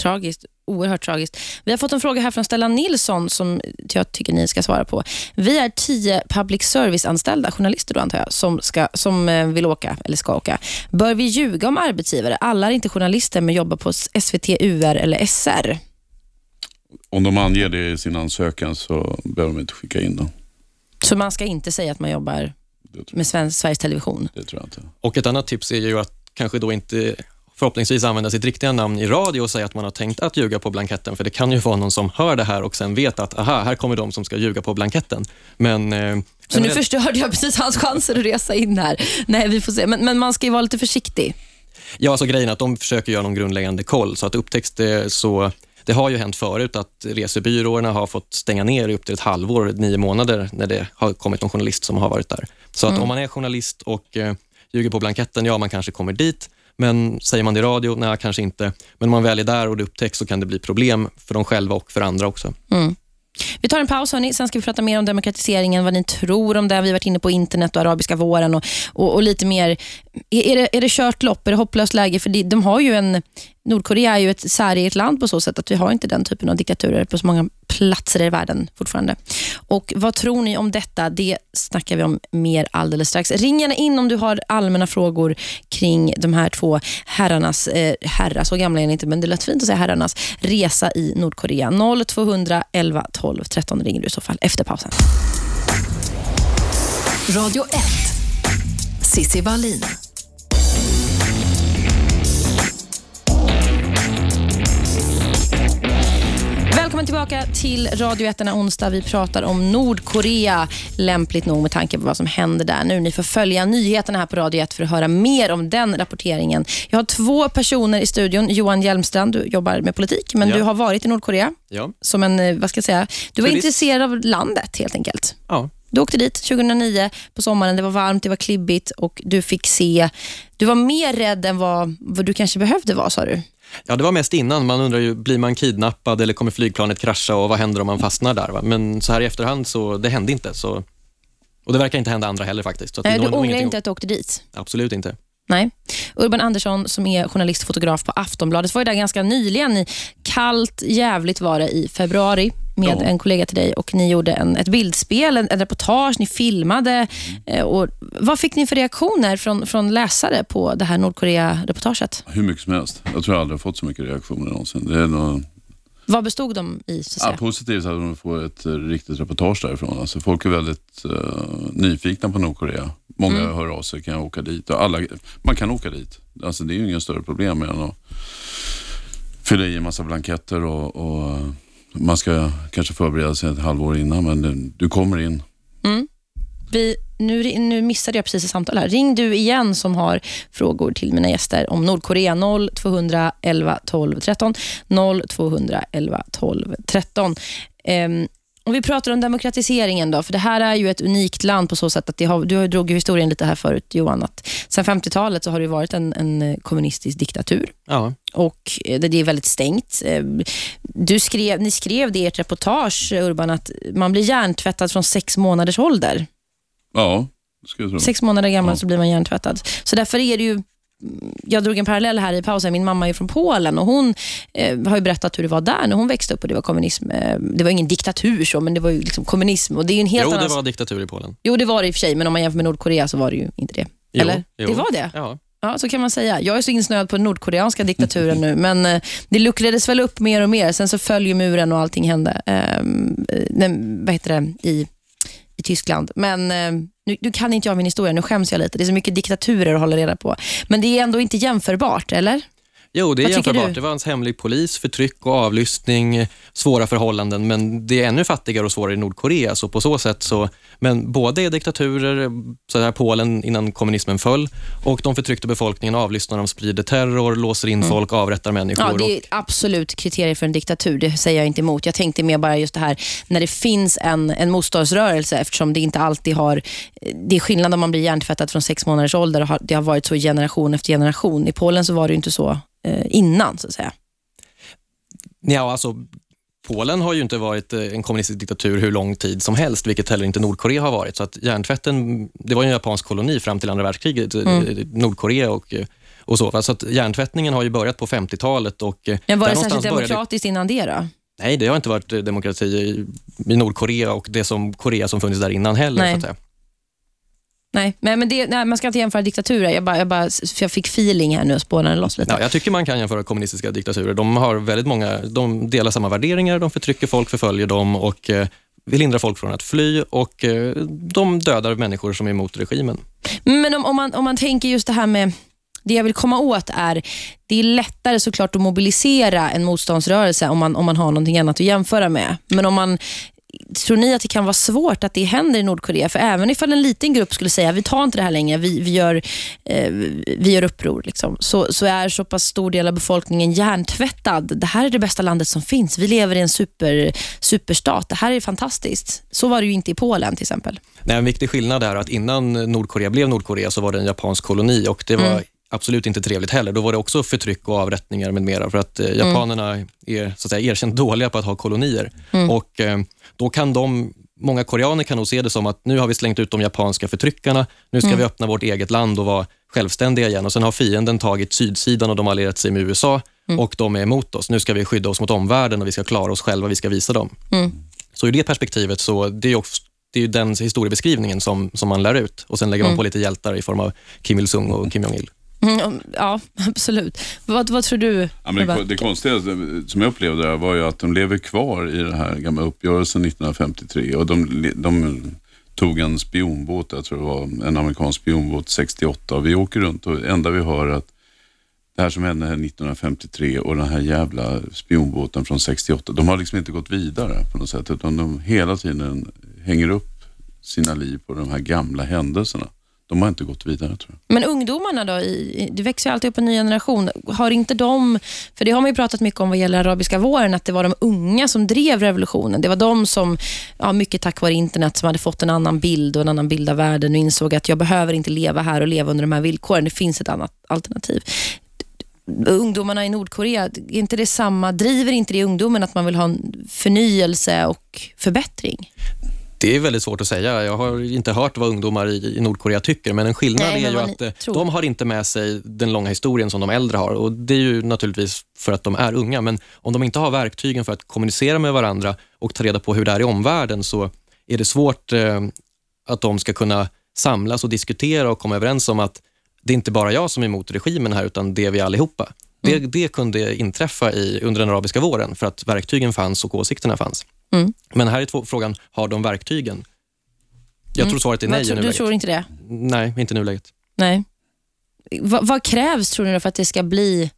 Tragiskt. Oerhört tragiskt. Vi har fått en fråga här från Stellan Nilsson som jag tycker ni ska svara på. Vi är tio public service-anställda, journalister då antar jag, som, ska, som eh, vill åka eller ska åka. Bör vi ljuga om arbetsgivare? Alla är inte journalister men jobbar på SVT, UR eller SR. Om de anger det i sin ansökan så behöver de inte skicka in den. Så man ska inte säga att man jobbar med Svensk, Sveriges Television. det tror jag inte. Och ett annat tips är ju att kanske då inte förhoppningsvis använda sitt riktiga namn i radio och säga att man har tänkt att ljuga på blanketten, för det kan ju vara någon som hör det här och sen vet att aha, här kommer de som ska ljuga på blanketten. Men, eh, Så nu förstörde jag precis hans chanser att resa in här. Nej, vi får se. Men, men man ska ju vara lite försiktig. Ja, alltså grejen är att de försöker göra någon grundläggande koll, så att upptäcks det så det har ju hänt förut att resebyråerna har fått stänga ner i upp till ett halvår, nio månader, när det har kommit någon journalist som har varit där. Så att om man är journalist och eh, ljuger på blanketten, ja, man kanske kommer dit, men säger man det i radio, nej, kanske inte. Men om man väl är där och det upptäcks så kan det bli problem för dem själva och för andra också. Mm. Vi tar en paus, hörni. sen ska vi prata mer om demokratiseringen, vad ni tror om det. Vi har varit inne på internet och arabiska våren och, och, och lite mer. Är, det, är det kört lopp? Är det hopplöst läge? För de, de har ju en, Nordkorea är ju ett säreget land på så sätt att vi har inte den typen av diktaturer på så många platser i världen fortfarande. Och Vad tror ni om detta? Det snackar vi om mer alldeles strax. Ring gärna in om du har allmänna frågor kring de här två herrarnas, eh, herrar, så gamla är ni inte, men det lät fint att säga herrarnas, resa i Nordkorea. 0200 11 12 13 ringer du i så fall efter pausen. Radio 1. Cissi Wallin. Välkommen tillbaka till Radio 1 denna onsdag. Vi pratar om Nordkorea, lämpligt nog med tanke på vad som händer där nu. Ni får följa nyheterna här på Radio 1 för att höra mer om den rapporteringen. Jag har två personer i studion. Johan Hjelmstrand, du jobbar med politik, men Ja. du har varit i Nordkorea Ja, som en, eh, vad ska jag säga, du var Turist. intresserad av landet helt enkelt. ja. Du åkte dit 2009 på sommaren, det var varmt, det var klibbigt och du fick se, du var mer rädd än vad, vad du kanske behövde vara sa du. Ja, det var mest innan. Man undrar ju, blir man kidnappad eller kommer flygplanet krascha och vad händer om man fastnar där? Va? Men så här i efterhand, så det hände inte. Så, och det verkar inte hända andra heller faktiskt. Så att Nej, är du ångrar inte att du åkte dit? Absolut inte. Nej. Urban Andersson som är journalist och fotograf på Aftonbladet var ju där ganska nyligen. I kallt, jävligt var det i februari med Ja. en kollega till dig och ni gjorde en, ett bildspel, en, en reportage, ni filmade. Eh, Och vad fick ni för reaktioner från, från läsare på det här Nordkorea-reportaget? Hur mycket som helst. Jag tror jag aldrig har fått så mycket reaktioner någonsin. Det är nog Vad bestod de i? Så att ja, positivt att de får ett eh, riktigt reportage därifrån. Alltså, folk är väldigt eh, nyfikna på Nordkorea. Många hör av sig, kan jag åka dit? Och alla, man kan åka dit. Alltså, det är ju inga större problem med än att fylla i en massa blanketter och, och man ska kanske förbereda sig ett halvår innan, men du, du kommer in. Mm. Vi, nu, nu missade jag precis ett samtal här. Ring du igen som har frågor till mina gäster om Nordkorea. 0211 12 13. 0211 12 13. Um, om vi pratar om demokratiseringen då, för det här är ju ett unikt land på så sätt att det har, du har- drog ju historien lite här förut Johan, att sen 50-talet så har det varit en, en kommunistisk diktatur Ja, och eh, det det är väldigt stängt. Eh, Du skrev, ni skrev det i ert reportage, Urban, att man blir hjärntvättad från sex månaders ålder. Ja, Ska jag tro. Sex månader gammal Ja. så blir man hjärntvättad. Så därför är det ju jag drog en parallell här i pausen. Min mamma är från Polen och hon eh, har ju berättat hur det var där när hon växte upp och det var kommunism. Eh, det var ingen diktatur så, men det var ju liksom kommunism. Och det är en helt Jo, annan... det var diktatur i Polen. Jo, det var det i och för sig, men om man jämför med Nordkorea så var det ju inte det. Jo, Eller? jo. Det var det? Ja. Ja, så kan man säga. Jag är så insnöad på den nordkoreanska diktaturen nu, men eh, det luckrades väl upp mer och mer. Sen så föll ju muren och allting hände. Ehm, eh, vad heter det? I, i Tyskland. Men eh, nu, nu kan inte jag min historia, nu skäms jag lite. Det är så mycket diktaturer att hålla reda på. Men det är ändå inte jämförbart, eller? Jo, det är Vad jämförbart. Det var hans hemlig polis, förtryck och avlyssning, svåra förhållanden, men det är ännu fattigare och svårare i Nordkorea. Så på så sätt så, men båda är diktaturer, så här Polen innan kommunismen föll, och de förtryckte befolkningen, avlyssnar dem, sprider terror, låser in folk, avrättar människor. Mm. Ja, det är och, absolut kriterier för en diktatur, det säger jag inte emot. Jag tänkte mer bara just det här, när det finns en, en motståndsrörelse, eftersom det inte alltid har... Det är skillnad om man blir hjärntvättad från sex månaders ålder det har varit så generation efter generation. I Polen så var det inte så innan, så att säga. ja, alltså, Polen har ju inte varit eh, en kommunistisk diktatur hur lång tid som helst, vilket heller inte Nordkorea har varit. Så att hjärntvätten, det var ju en japansk koloni fram till andra världskriget, eh, Mm. Nordkorea och, eh, och så. Så att hjärntvättningen har ju börjat på 50-talet. Och, eh, Men var det särskilt började- demokratiskt innan det då? Nej, det har inte varit eh, demokrati i, i Nordkorea och det som Korea som funnits där innan heller. Nej. Så att säga. Nej, men, men det, nej, man ska inte jämföra diktaturer. Jag, bara, jag, bara, för jag fick feeling här nu och spånade loss lite. Ja, jag tycker man kan jämföra kommunistiska diktaturer. De har väldigt många, de delar samma värderingar, de förtrycker folk, förföljer dem och eh, vill hindra folk från att fly och eh, de dödar människor som är emot regimen. Men om, om, man, om man tänker just det här med det jag vill komma åt är, det är lättare såklart att mobilisera en motståndsrörelse om man, om man har någonting annat att jämföra med. Men om man, tror ni att det kan vara svårt att det händer i Nordkorea? För även ifall en liten grupp skulle säga, vi tar inte det här längre, vi, vi, gör, eh, vi gör uppror, liksom, så, så är så pass stor del av befolkningen hjärntvättad. Det här är det bästa landet som finns. Vi lever i en super, superstat. Det här är fantastiskt. Så var det ju inte i Polen till exempel. Nej, en viktig skillnad är att innan Nordkorea blev Nordkorea så var det en japansk koloni och det var absolut inte trevligt heller. Då var det också förtryck och avrättningar med mera för att eh, japanerna är så att säga, erkänt dåliga på att ha kolonier. Och eh, då kan de Många koreaner kan nog se det som att nu har vi slängt ut de japanska förtryckarna, nu ska vi öppna vårt eget land och vara självständiga igen. Och Sen har fienden tagit sydsidan och de har allierat sig med USA och de är emot oss. Nu ska vi skydda oss mot omvärlden och vi ska klara oss själva, vi ska visa dem. Så i det perspektivet så det är också, det är den historiebeskrivningen som, som man lär ut och sen lägger man på lite hjältar i form av Kim Il-Sung och Kim Jong-Il. Mm, ja, absolut. Vad, vad tror du? Ja, det, det konstiga som jag upplevde där var ju att de lever kvar i den här gamla uppgörelsen 1953 och de, de tog en spionbåt, jag tror det var en amerikansk spionbåt 68 och vi åker runt och det enda vi hör att det här som hände här 1953 och den här jävla spionbåten från 68, de har liksom inte gått vidare på något sätt utan de hela tiden hänger upp sina liv på de här gamla händelserna. De har inte gått vidare tror jag. Men ungdomarna då? I, det växer ju alltid upp en ny generation. Har inte de, för det har man ju pratat mycket om vad gäller arabiska våren, att det var de unga som drev revolutionen. Det var de som, ja, mycket tack vare internet, som hade fått en annan bild och en annan bild av världen och insåg att jag behöver inte leva här och leva under de här villkoren. Det finns ett annat alternativ. Ungdomarna i Nordkorea, är inte det samma, driver inte det ungdomen att man vill ha en förnyelse och förbättring? Det är väldigt svårt att säga. Jag har inte hört vad ungdomar i, i Nordkorea tycker, men en skillnad Nej, är ju att eh, tror. de har inte med sig den långa historien som de äldre har. Och Det är ju naturligtvis för att de är unga, men om de inte har verktygen för att kommunicera med varandra och ta reda på hur det är i omvärlden så är det svårt eh, att de ska kunna samlas och diskutera och komma överens om att det är inte bara jag som är emot regimen här, utan det är vi allihopa. Det, det kunde inträffa i, under den arabiska våren för att verktygen fanns och åsikterna fanns. Mm. Men här är två- frågan, har de verktygen? Jag tror svaret är nej Vad i tror- du nuläget. tror inte det? Nej, inte i nuläget. Nej. Va, vad krävs tror ni då för att det ska bli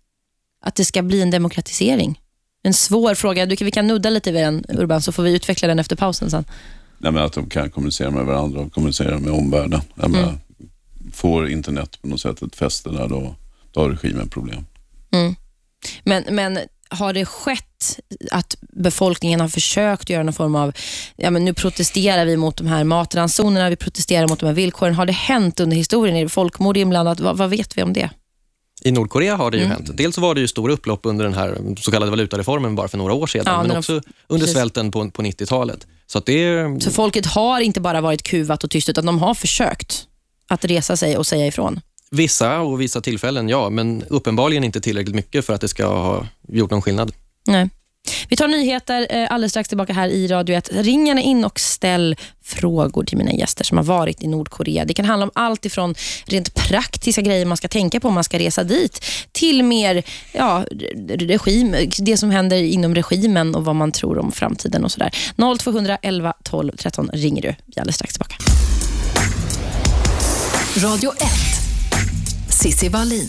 att det ska bli en demokratisering? En svår fråga. Du, kan- vi kan nudda lite vid den Urban så får vi utveckla den efter pausen sen. Nej, men att de kan kommunicera med varandra och kommunicera med omvärlden. Mm. menar, Får internet på något sätt ett fäste där, då, då har regimen problem. Men, men har det skett att befolkningen har försökt göra någon form av, ja men nu protesterar vi mot de här matransonerna, vi protesterar mot de här villkoren. Har det hänt under historien? Är det folkmord inblandat? Vad, vad vet vi om det? I Nordkorea har det Mm. ju hänt. Dels så var det ju stora upplopp under den här så kallade valutareformen bara för några år sedan, Ja, men när de- också under svälten på, på 90-talet. Så att det är, Så folket har inte bara varit kuvat och tyst, utan de har försökt. att resa sig och säga ifrån? Vissa och vissa tillfällen, ja, men uppenbarligen inte tillräckligt mycket för att det ska ha gjort någon skillnad. Nej. Vi tar nyheter eh, alldeles strax tillbaka här i Radio 1. Ring gärna in och ställ frågor till mina gäster som har varit i Nordkorea. Det kan handla om allt ifrån rent praktiska grejer man ska tänka på om man ska resa dit till mer ja, regim, det som händer inom regimen och vad man tror om framtiden och sådär. 0211 12 13 ringer du. Vi är alldeles strax tillbaka. Radio 1. Sissi Wallin.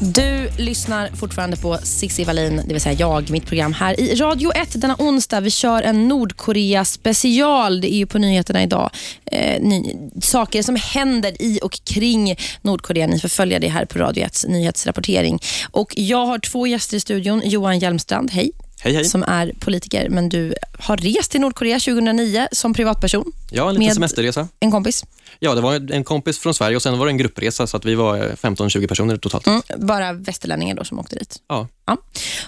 Du lyssnar fortfarande på Sissi Wallin, det vill säga jag, mitt program här i Radio 1 denna onsdag. Vi kör en Nordkorea special. Det är ju på nyheterna idag. Eh, ny, saker som händer i och kring Nordkorea. Ni får följa det här på Radio 1 nyhetsrapportering. Och jag har två gäster i studion. Johan Hjelmstrand, hej. Hej, hej. Som är politiker, men du har rest till Nordkorea 2009 som privatperson. Ja, en liten med semesterresa. En kompis. Ja, det var en kompis från Sverige och sen var det en gruppresa så att vi var 15-20 personer totalt. Mm, bara västerlänningar då som åkte dit. Ja. Ja.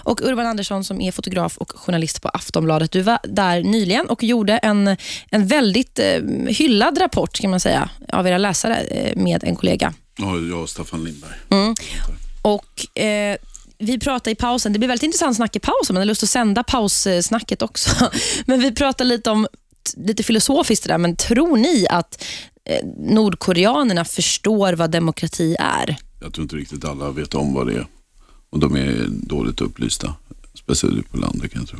Och Urban Andersson som är fotograf och journalist på Aftonbladet. Du var där nyligen och gjorde en, en väldigt eh, hyllad rapport kan man säga av era läsare eh, med en kollega. Ja, jag och Staffan Lindberg. Och eh, vi pratade i pausen, det blir väldigt intressant snack i pausen, men jag har lust att sända paussnacket också. Men vi pratade lite om, lite filosofiskt det där, men tror ni att nordkoreanerna förstår vad demokrati är? Jag tror inte riktigt alla vet om vad det är. Och de är dåligt upplysta. Speciellt på landet kan jag tro.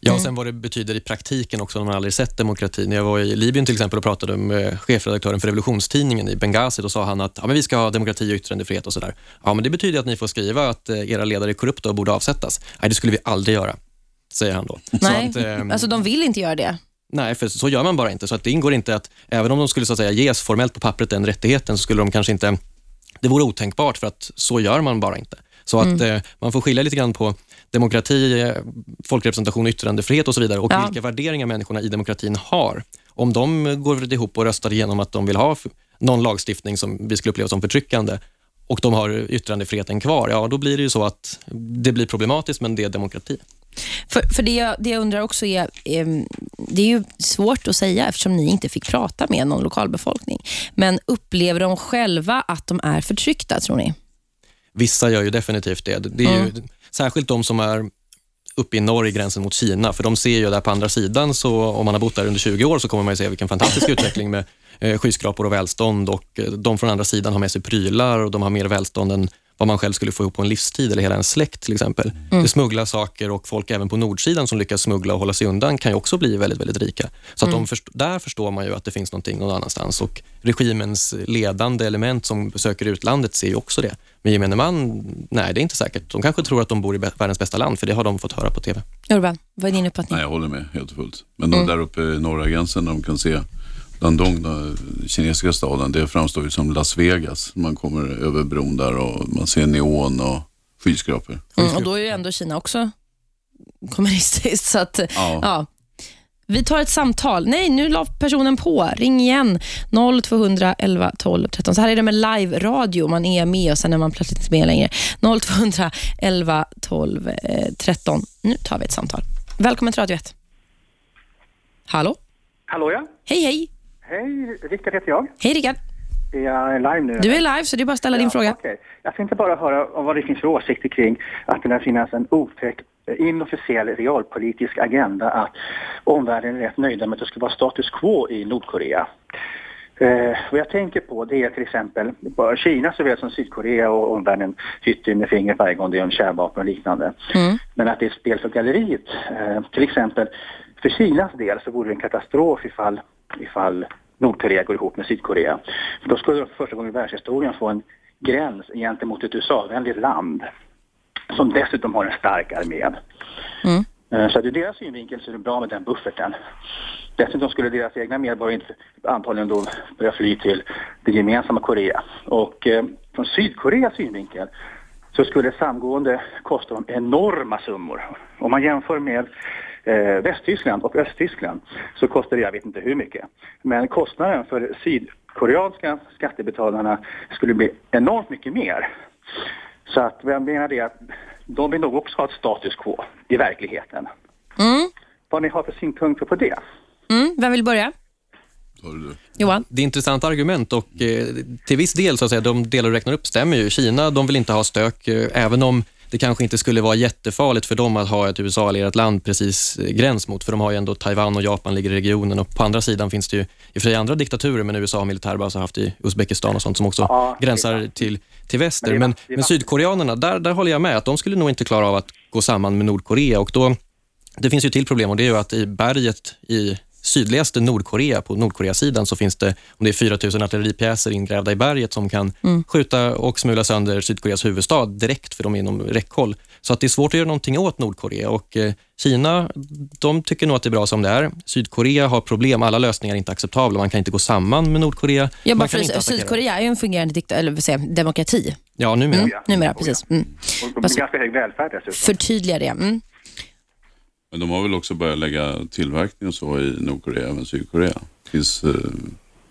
Ja, och sen vad det betyder i praktiken också, när man aldrig sett demokrati. När jag var i Libyen till exempel och pratade med chefredaktören för revolutionstidningen i Benghazi, då sa han att ja, men vi ska ha demokrati och yttrandefrihet och sådär. Ja, men det betyder att ni får skriva att eh, era ledare är korrupta och borde avsättas. Nej, det skulle vi aldrig göra, säger han då. Så Nej, att, ehm, alltså de vill inte göra det. Nej, för så gör man bara inte. Så att det ingår inte att, även om de skulle så att säga, ges formellt på pappret den rättigheten, så skulle de kanske inte... Det vore otänkbart, för att så gör man bara inte. Så att eh, man får skilja lite grann på demokrati, eh, folkrepresentation, yttrandefrihet och så vidare och Ja. vilka värderingar människorna i demokratin har. Om de går ihop och röstar igenom att de vill ha någon lagstiftning som vi skulle uppleva som förtryckande och de har yttrandefriheten kvar, ja då blir det ju så att det blir problematiskt, men det är demokrati. För, för det, jag, det jag undrar också är, ehm, det är ju svårt att säga eftersom ni inte fick prata med någon lokalbefolkning. Men upplever de själva att de är förtryckta, tror ni? Vissa gör ju definitivt det. Det är ju, särskilt de som är uppe i norr i gränsen mot Kina, för de ser ju där på andra sidan, så om man har bott där under 20 år så kommer man ju se vilken fantastisk utveckling med eh, skyskrapor och välstånd och eh, de från andra sidan har med sig prylar och de har mer välstånd än vad man själv skulle få ihop på en livstid eller hela en släkt till exempel. Det smugglas saker och folk även på nordsidan som lyckas smuggla och hålla sig undan kan ju också bli väldigt, väldigt rika. Så att de först- där förstår man ju att det finns någonting någon annanstans och regimens ledande element som besöker utlandet ser ju också det. Men gemene man, nej det är inte säkert. De kanske tror att de bor i världens bästa land för det har de fått höra på TV. Urban, vad är din uppfattning? Nej, jag håller med helt och fullt. Men de där uppe i norra gränsen, de kan se Dandong, den kinesiska staden, det framstår ju som Las Vegas. Man kommer över bron där och man ser neon och skyskrapor. Mm, och då är ju ändå Kina också kommunistiskt. Så att, ja. Ja. Vi tar ett samtal. Nej, nu la personen på. Ring igen. 0200 11 12 13. Så här är det med live-radio. Man är med och sen är man plötsligt inte med längre. 0200 11 12 eh, 13. Nu tar vi ett samtal. Välkommen till Radio 1. Hallå? Hallå ja. Hej, hej. Hej, Rickard heter jag. Hej, Rickard. Är jag live nu? Du är live, så det är bara att ställa din Ja, fråga. okej. Jag tänkte bara höra om vad det finns för åsikter kring att det lär finnas en otäck inofficiell realpolitisk agenda att omvärlden är rätt nöjda med att det ska vara status quo i Nordkorea. Eh, vad jag tänker på det är till exempel bara Kina såväl som Sydkorea och omvärlden hytter med fingret varje gång det är om kärnvapen och liknande. Men att det är ett spel för galleriet. Eh, till exempel för Kinas del så vore det en katastrof ifall, ifall Nordkorea går ihop med Sydkorea. För då skulle de för första gången i världshistorien få en gräns gentemot ett USA-vänligt land som dessutom har en stark armé. Eh, Så ur deras synvinkel så är det bra med den bufferten. Dessutom skulle deras egna medborgare inte antagligen då börja fly till det gemensamma Korea. Och eh, från Sydkoreas synvinkel så skulle ett samgående kosta dem enorma summor. Om man jämför med eh, Västtyskland och Östtyskland så kostar det, jag vet inte hur mycket, men kostnaden för sydkoreanska skattebetalarna skulle bli enormt mycket mer. Så att vad jag menar är att de vill nog också ha ett status quo i verkligheten. Mm. Vad ni har för synpunkter på det? Mm. Vem vill börja? Johan? Det är intressanta argument och eh, till viss del, så att säga, de delar du räknar upp stämmer ju. Kina, de vill inte ha stök, eh, även om det kanske inte skulle vara jättefarligt för dem att ha ett USA-allierat land precis eh, gräns mot, för de har ju ändå Taiwan och Japan ligger i regionen och på andra sidan finns det ju i och för sig andra diktaturer, men USA har militärbaser haft i Uzbekistan och sånt som också Ja, gränsar till, till väster. Men Men, men sydkoreanerna, där, där håller jag med, att de skulle nog inte klara av att gå samman med Nordkorea och då, det finns ju till problem och det är ju att i berget i sydligaste Nordkorea, på Nordkoreasidan, så finns det om det är 4 000 artilleripjäser ingrävda i berget som kan skjuta och smula sönder Sydkoreas huvudstad direkt, för de är inom räckhåll. Så att det är svårt att göra någonting åt Nordkorea och eh, Kina, de tycker nog att det är bra som det är. Sydkorea har problem, alla lösningar är inte acceptabla. Man kan inte gå samman med Nordkorea. Ja, bara inte för attackera. Sydkorea är ju en fungerande dikta, eller säger, jag, demokrati. Ja, numera. Mm, numera, precis. Mm. Och med Fast- ganska hög välfärd dessutom. Förtydliga det. Mm. Men de har väl också börjat lägga tillverkning och så i Nordkorea, även Sydkorea. Finns, eh,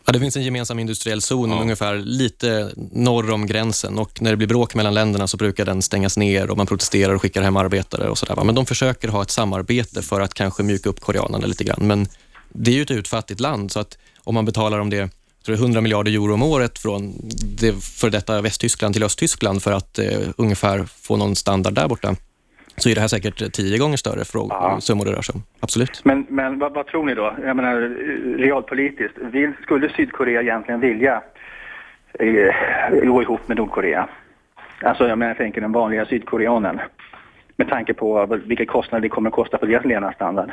Ja, det finns en gemensam industriell zon Ja. ungefär lite norr om gränsen och när det blir bråk mellan länderna så brukar den stängas ner och man protesterar och skickar hem arbetare och sådär. Men de försöker ha ett samarbete för att kanske mjuka upp koreanerna lite grann. Men det är ju ett utfattigt land så att om man betalar om det tror det är 100 miljarder euro om året från det för detta Västtyskland till Östtyskland för att eh, ungefär få någon standard där borta så är det här säkert tio gånger större fråg- Ja. summor det rör sig om. Absolut. Men, men vad, vad tror ni då? Jag menar, realpolitiskt, vill, skulle Sydkorea egentligen vilja eh, gå ihop med Nordkorea? Alltså jag menar, jag tänker den vanliga sydkoreanen. Med tanke på vilka kostnader det kommer att kosta för deras levnadsstandard.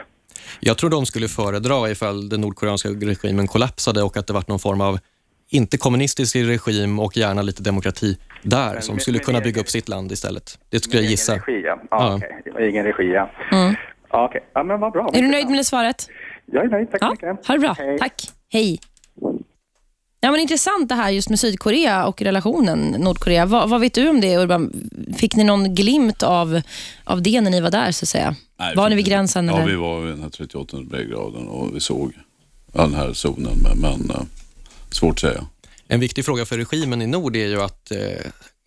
Jag tror de skulle föredra ifall den nordkoreanska regimen kollapsade och att det var någon form av, inte kommunistisk regim och gärna lite demokrati där, som med- skulle kunna egen- bygga upp sitt land istället. Det skulle jag Egen gissa. Regi, ja. Ja, okej. Egen regi, ja. Mm. Ja, okej. Ja, men vad bra. Är du nöjd med det svaret? Jag är nöjd, tack så Ja, mycket. ha det bra. Hej. Tack. Hej. Ja, men intressant det här just med Sydkorea och relationen Nordkorea. Vad, vad vet du om det, Urban? Fick ni någon glimt av, av det när ni var där, så att säga? nej, var ni vid gränsen? Ja, eller? vi var vid den här 38 breddgraden och vi såg den här zonen. Men, men eh, svårt att säga. En viktig fråga för regimen i nord är ju att eh,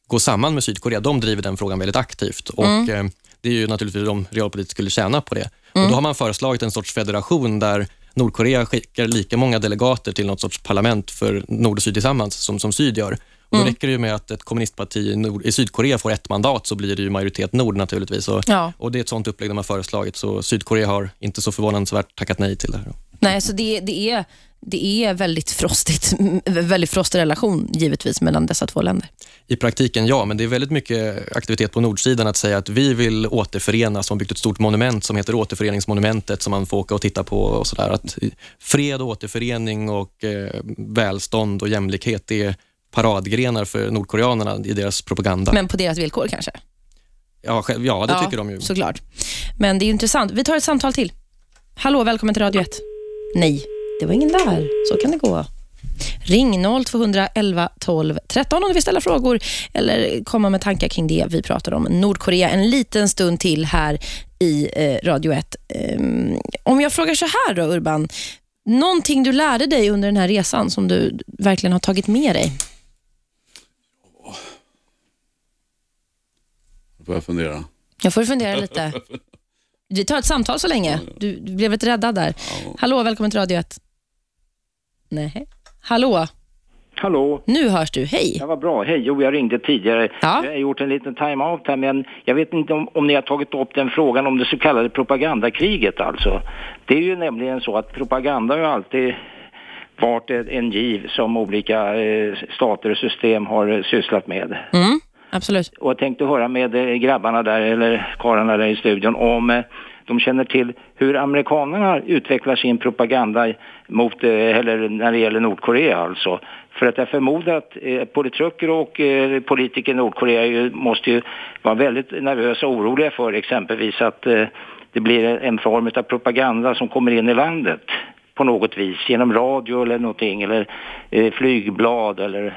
gå samman med Sydkorea. De driver den frågan väldigt aktivt och eh, det är ju naturligtvis de realpolitiskt skulle tjäna på det. Och Då har man föreslagit en sorts federation där Nordkorea skickar lika många delegater till något sorts parlament för nord och syd tillsammans som, som syd gör. Och då räcker det ju med att ett kommunistparti i, nord, i Sydkorea får ett mandat så blir det ju majoritet nord naturligtvis. Och, Ja. och Det är ett sånt upplägg de har föreslagit så Sydkorea har inte så förvånansvärt tackat nej till det här. Nej, så det, det, är, det är väldigt frostigt, väldigt frostig relation givetvis mellan dessa två länder. I praktiken ja, men det är väldigt mycket aktivitet på nordsidan att säga att vi vill återförenas. De har byggt ett stort monument som heter återföreningsmonumentet som man får åka och titta på. och så där. Att Fred, återförening och eh, välstånd och jämlikhet är paradgrenar för nordkoreanerna i deras propaganda. Men på deras villkor kanske? ja, själv, ja, det tycker de ju. Såklart. Men det är intressant. Vi tar ett samtal till. Hallå, välkommen till Radio 1. Nej, det var ingen där. Så kan det gå. Ring 0211 12 13 om du vill ställa frågor eller komma med tankar kring det vi pratar om. Nordkorea en liten stund till här i eh, Radio 1. Ehm, om jag frågar så här då, Urban. Någonting du lärde dig under den här resan som du verkligen har tagit med dig? Får jag fundera. Jag får fundera lite. Vi tar ett samtal så länge. Du, du blev lite räddad där. Hallå, välkommen till Radio 1. Nej. Hallå, Hallå? nu hörs du. Hej. Ja, vad bra. Hej, jo, jag ringde tidigare. Ja. Jag har gjort en liten time-out här, men jag vet inte om, om ni har tagit upp den frågan om det så kallade propagandakriget alltså. Det är ju nämligen så att propaganda har ju alltid varit en en giv som olika eh, stater och system har eh, sysslat med. Mm, absolut. Och jag tänkte höra med eh, grabbarna där, eller karlarna där i studion, om eh, de känner till hur amerikanerna utvecklar sin propaganda mot, eh, eller när det gäller Nordkorea alltså. För att jag förmodar att eh, politruker och eh, politiker i Nordkorea ju, måste ju vara väldigt nervösa och oroliga för exempelvis att eh, det blir en form av propaganda som kommer in i landet på något vis, genom radio eller någonting, eller eh, flygblad eller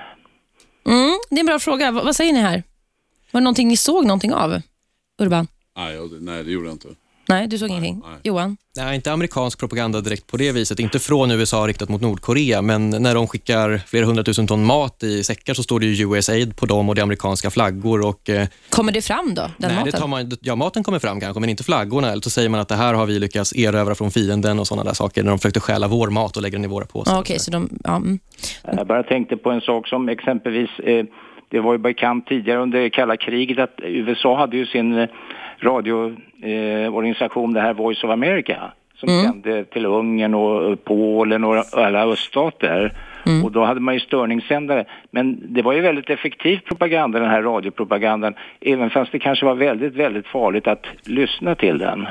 Mm, det är en bra fråga. vad, vad säger ni här? Var det någonting ni såg någonting av? Urban? Nej, jag, nej, det gjorde jag inte. Nej, du såg ingenting. nej. Johan? Nej, inte amerikansk propaganda direkt på det viset. Inte från USA riktat mot Nordkorea, men när de skickar flera hundratusen ton mat i säckar så står det ju USAID på dem och det är amerikanska flaggor. Och, eh, Kommer det fram då, den nej, maten? det tar man, ja, maten kommer fram kanske, men inte flaggorna. Eller så säger man att det här har vi lyckats erövra från fienden och sådana där saker. När de försökte stjäla vår mat och lägga den i våra påsar. Ja, Okej, så de... Ja, mm. Jag bara tänkte på en sak som exempelvis, eh, det var ju bekant tidigare under kalla kriget att USA hade ju sin eh, radioorganisation, det här Voice of America, som sände till Ungern och Polen och alla öststater. Och då hade man ju störningssändare. Men det var ju väldigt effektiv propaganda, den här radiopropagandan, även fast det kanske var väldigt, väldigt farligt att lyssna till den. Om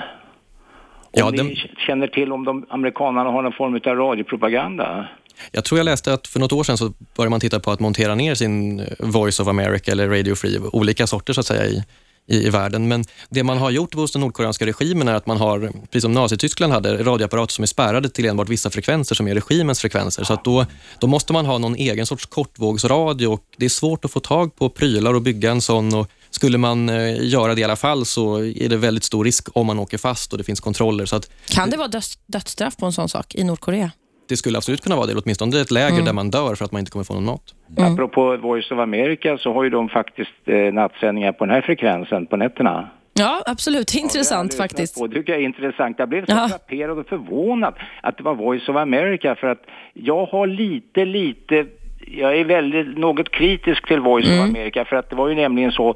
Ja, ni den- känner till om de amerikanerna har någon form av radiopropaganda? Jag tror jag läste att för något år sedan så började man titta på att montera ner sin eh, Voice of America eller Radio Free, olika sorter så att säga i, i, i världen. Men det man har gjort hos den nordkoreanska regimen är att man har, precis som Nazityskland hade, radioapparater som är spärrade till enbart vissa frekvenser som är regimens frekvenser. Så att då, då måste man ha någon egen sorts kortvågsradio och det är svårt att få tag på prylar och bygga en sån. Och skulle man eh, göra det i alla fall så är det väldigt stor risk om man åker fast och det finns kontroller. Så att Kan det vara döds, dödsstraff på en sån sak i Nordkorea? Det skulle absolut kunna vara det, eller åtminstone ett läger där man dör för att man inte kommer få någon mat. Apropå Voice of America så har ju de faktiskt eh, nattsändningar på den här frekvensen på nätterna. Ja, absolut. Intressant lyssnat faktiskt. På. Det tycker jag är intressant. Jag blev så Ja. frapperad och förvånad att det var Voice of America för att jag har lite, lite, jag är väldigt, något kritisk till Voice Mm. of America för att det var ju nämligen så,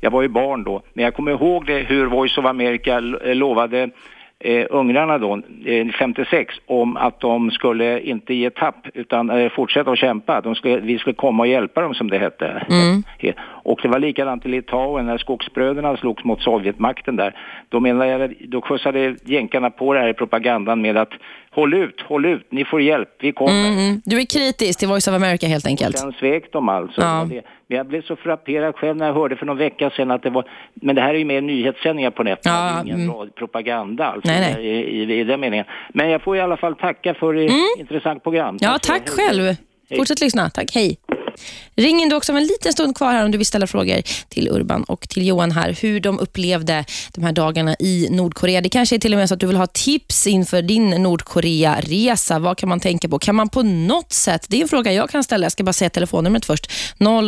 jag var ju barn då, men jag kommer ihåg det hur Voice of America lo- lovade eh, ungrarna då, eh, 56, om att de skulle inte ge tapp utan eh, fortsätta att kämpa. De skulle, vi skulle komma och hjälpa dem som det hette. Eh, Och det var likadant i Litauen när skogsbröderna slogs mot Sovjetmakten där. Då, menar jag, då skjutsade jänkarna på det här i propagandan med att håll ut, håll ut, ni får hjälp, vi kommer. Mm. Du är kritisk till Voice of America helt enkelt. Sen svek de alltså. Ja. Jag blev så frapperad själv när jag hörde för någon vecka sedan att det var, men det här är ju mer nyhetssändningar på nätterna, Ja, ingen mm. rad- propaganda alltså Nej, nej. I, i, i den meningen. Men jag får i alla fall tacka för ett intressant program. Mm. Ja, tack hej. själv. Fortsätt lyssna. Tack, hej. Ring in du också om en liten stund kvar här om du vill ställa frågor till Urban och till Johan här, hur de upplevde de här dagarna i Nordkorea. Det kanske är till och med så att du vill ha tips inför din Nordkorea-resa. Vad kan man tänka på? Kan man på något sätt, det är en fråga jag kan ställa, jag ska bara säga telefonnumret först,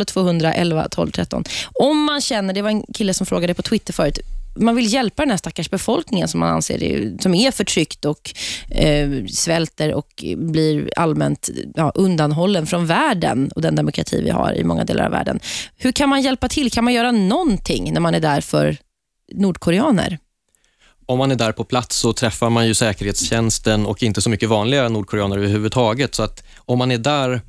0211 12 13. Om man känner, det var en kille som frågade på Twitter förut, man vill hjälpa den här stackars befolkningen som man anser är, som är förtryckt och eh, svälter och blir allmänt ja, undanhållen från världen och den demokrati vi har i många delar av världen. Hur kan man hjälpa till? Kan man göra någonting när man är där för nordkoreaner? om man är där på plats så träffar man ju säkerhetstjänsten och inte så mycket vanliga nordkoreaner överhuvudtaget. Så att om man är där,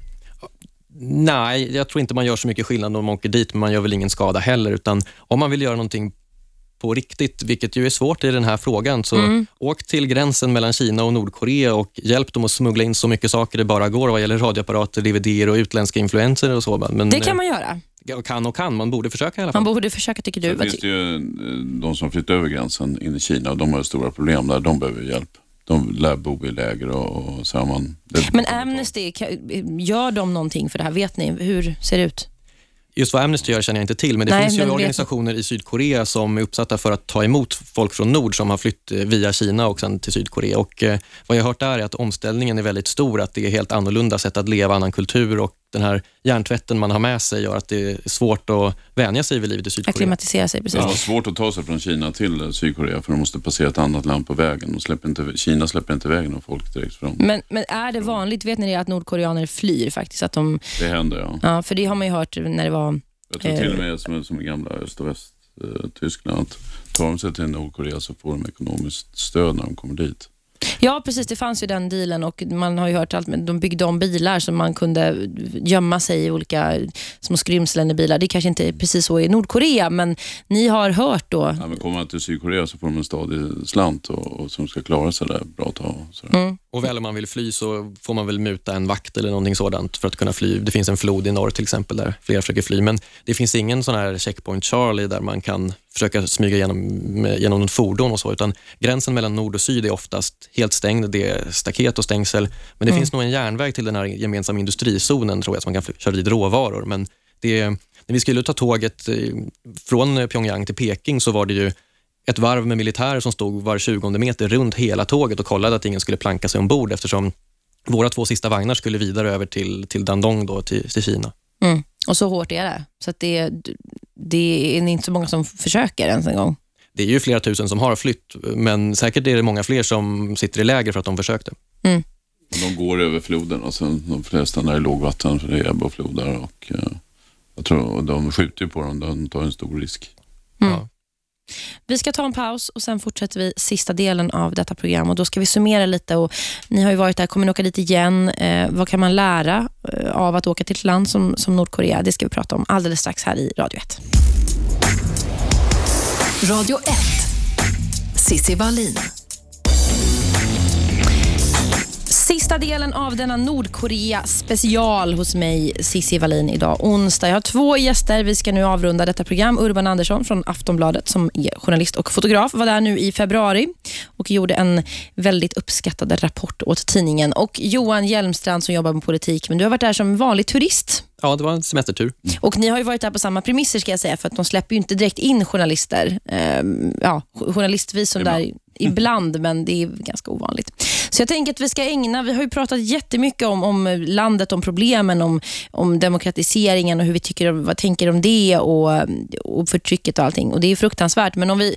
nej, jag tror inte man gör så mycket skillnad om man åker dit, men man gör väl ingen skada heller. Utan om man vill göra någonting på riktigt, vilket ju är svårt i den här frågan, så åk till gränsen mellan Kina och Nordkorea och hjälp dem att smuggla in så mycket saker det bara går vad gäller radioapparater, DVD och utländska influenser och så. Men, Det kan man göra. eh, Kan och kan, man borde försöka i alla fall. Man borde försöka, tycker du. Sen finns det ju eh, de som flyttar över gränsen in i Kina och de har ju stora problem där. De behöver hjälp. De lär bo i läger och, och så har man... Men Amnesty, gör de någonting för det här? Vet ni? Hur ser det ut? Just vad Amnesty gör känner jag inte till, men det Nej, finns ju men vet- organisationer i Sydkorea som är uppsatta för att ta emot folk från nord som har flytt eh, via Kina och sen till Sydkorea. Och, eh, vad jag har hört där är att omställningen är väldigt stor, att det är helt annorlunda sätt att leva, annan kultur och den här hjärntvätten man har med sig gör att det är svårt att vänja sig vid livet i Sydkorea. Akklimatisera sig, precis. Det var svårt att ta sig från Kina till eh, Sydkorea för de måste passera ett annat land på vägen. De släpper inte, Kina släpper inte iväg någon folk direkt från. Men, men är det vanligt, vet ni det, att nordkoreaner flyr faktiskt? Att de, Det händer ja. ja, för det har man ju hört när det var... Jag tror Eh. till och med som, som gamla Öst och Väst eh, Tyskland att tar de sig till Nordkorea så får de ekonomiskt stöd när de kommer dit. Ja, precis. Det fanns ju den dealen och man har ju hört allt. Men de byggde om bilar så man kunde gömma sig i olika små skrymslen i bilar. Det kanske inte är precis så i Nordkorea, men ni har hört då. Ja, men kommer man till Sydkorea så får de en stadig slant och, och som ska klara sig där bra tag. Sådär. Mm. Och väl om man vill fly så får man väl muta en vakt eller någonting sådant för att kunna fly. Det finns en flod i norr till exempel där flera försöker fly, men det finns ingen sån här checkpoint Charlie där man kan försöka smyga genom, genom något fordon och så, utan gränsen mellan nord och syd är oftast helt stängd. Det är staket och stängsel, men det finns nog en järnväg till den här gemensamma industrizonen tror jag, så man kan köra dit råvaror. Men det, när vi skulle ta tåget eh, från Pyongyang till Peking så var det ju ett varv med militärer som stod var 20 meter runt hela tåget och kollade att ingen skulle planka sig ombord eftersom våra två sista vagnar skulle vidare över till, till Dandong, då, till, till Kina. Mm. Och så hårt är det. Så det, det är inte så många som försöker ens en gång. Det är ju flera tusen som har flytt, men säkert är det många fler som sitter i läger för att de försökte. Mm. De går över floden och sen de flesta när det är lågvatten, för det är ebbe och flod där. Och, eh, jag tror, de skjuter ju på dem, de tar en stor risk. Mm. Ja. Vi ska ta en paus och sen fortsätter vi sista delen av detta program. och Då ska vi summera lite. och Ni har ju varit där, kommer ni åka dit igen? Eh, vad kan man lära eh, av att åka till ett land som, som Nordkorea? Det ska vi prata om alldeles strax här i Radio 1. Radio 1. Sissi Wallin. Sista delen av denna Nordkorea special hos mig, Cissi Wallin, idag onsdag. Jag har två gäster. Vi ska nu avrunda detta program. Urban Andersson från Aftonbladet som är journalist och fotograf var där nu i februari och gjorde en väldigt uppskattad rapport åt tidningen. Och Johan Hjelmstrand som jobbar med politik, men du har varit där som vanlig turist ja, det var en semestertur. Och ni har ju varit där på samma premisser ska jag säga, för att de släpper ju inte direkt in journalister. Ehm, ja, journalistvisum där ibland, men det är ganska ovanligt. Så jag tänker att vi ska ägna, vi har ju pratat jättemycket om, om landet, om problemen, om, om demokratiseringen och hur vi tycker, vad tänker om det och, och förtrycket och allting. Och det är fruktansvärt, men om vi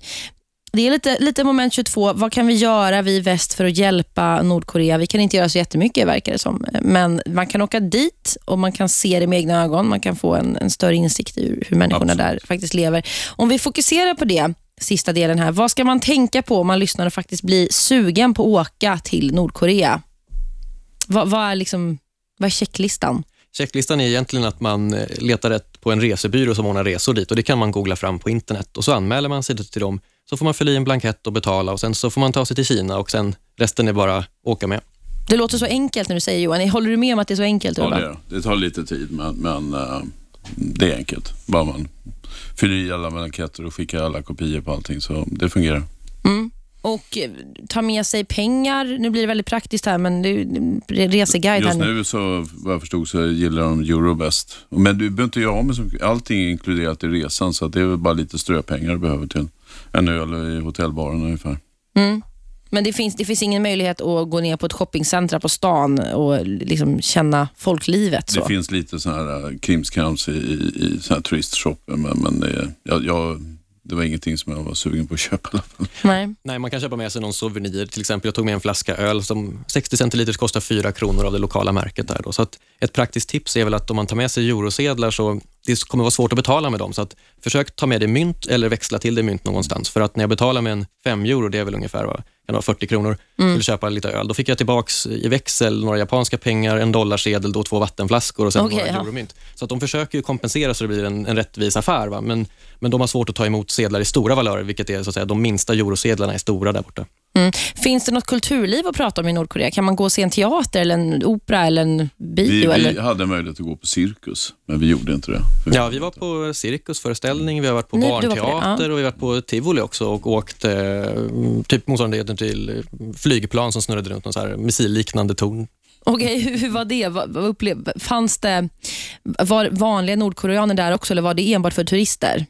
det är lite, lite moment 22. Vad kan vi göra vi i väst för att hjälpa Nordkorea? Vi kan inte göra så jättemycket verkar det som. Men man kan åka dit och man kan se det med egna ögon. Man kan få en, en större insikt i hur, människorna Absolut. där faktiskt lever. Om vi fokuserar på det, sista delen här. Vad ska man tänka på om man lyssnar och faktiskt blir sugen på att åka till Nordkorea? Vad, vad, är, liksom, vad är checklistan? Checklistan är egentligen att man eh, letar rätt på en resebyrå som ordnar resor dit och det kan man googla fram på internet och så anmäler man sig till dem. Så får man fylla i en blankett och betala och sen så får man ta sig till Kina och sen resten är bara att åka med. Det låter så enkelt när du säger Johan. Håller du med om att det är så enkelt? Ja, Urban? det, det. tar lite tid, men, men eh, det är enkelt. Bara man fyller i alla blanketter och skickar alla kopior på allting, så det fungerar. Mm. Och eh, ta med sig pengar. Nu blir det väldigt praktiskt här, men det reseguide Just nu. nu, så, vad jag förstod, så gillar de euro bäst. Men du behöver inte göra av med så mycket. Allting är inkluderat i resan, så det är väl bara lite ströpengar du behöver till en öl i hotellbaren ungefär. Mm. Men det finns, det finns ingen möjlighet att gå ner på ett shoppingcentra på stan och liksom känna folklivet. Så. Det finns lite sån här äh, krimskrams i, i, i sån här turistshopper, men, men det, jag, jag, det var ingenting som jag var sugen på att köpa i alla fall. Nej. Nej, man kan köpa med sig någon souvenir. Till exempel, jag tog med en flaska öl som 60 centiliter kostar 4 kronor av det lokala märket. där. Då. Så att ett praktiskt tips är väl att om man tar med sig eurosedlar så det kommer vara svårt att betala med dem. Så att försök ta med dig mynt eller växla till dig mynt någonstans. För att när jag betalar med en 5 euro, det är väl ungefär vad, kan vara 40 kronor, Mm. skulle köpa lite öl. Då fick jag tillbaks i växel några japanska pengar, en dollarsedel, då två vattenflaskor och sen Okej, några ja. euromynt. Så att de försöker kompensera så det blir en, en rättvis affär. Va? Men, men de har svårt att ta emot sedlar i stora valörer, vilket är så att säga, de minsta eurosedlarna är stora där borta. Mm. Finns det något kulturliv att prata om i Nordkorea? Kan man gå och se en teater, eller en opera eller en bio? Vi, eller? vi hade möjlighet att gå på cirkus, men vi gjorde inte det. För Ja, vi var på cirkusföreställning, vi har varit på du var på barnteater och vi har varit på tivoli också och åkt eh, typ motsvarigheten till flygplan som snurrade runt någon så här missilliknande torn. Okej, hur, hur var det? Upplev, fanns det var vanliga nordkoreaner där också eller var det enbart för turister?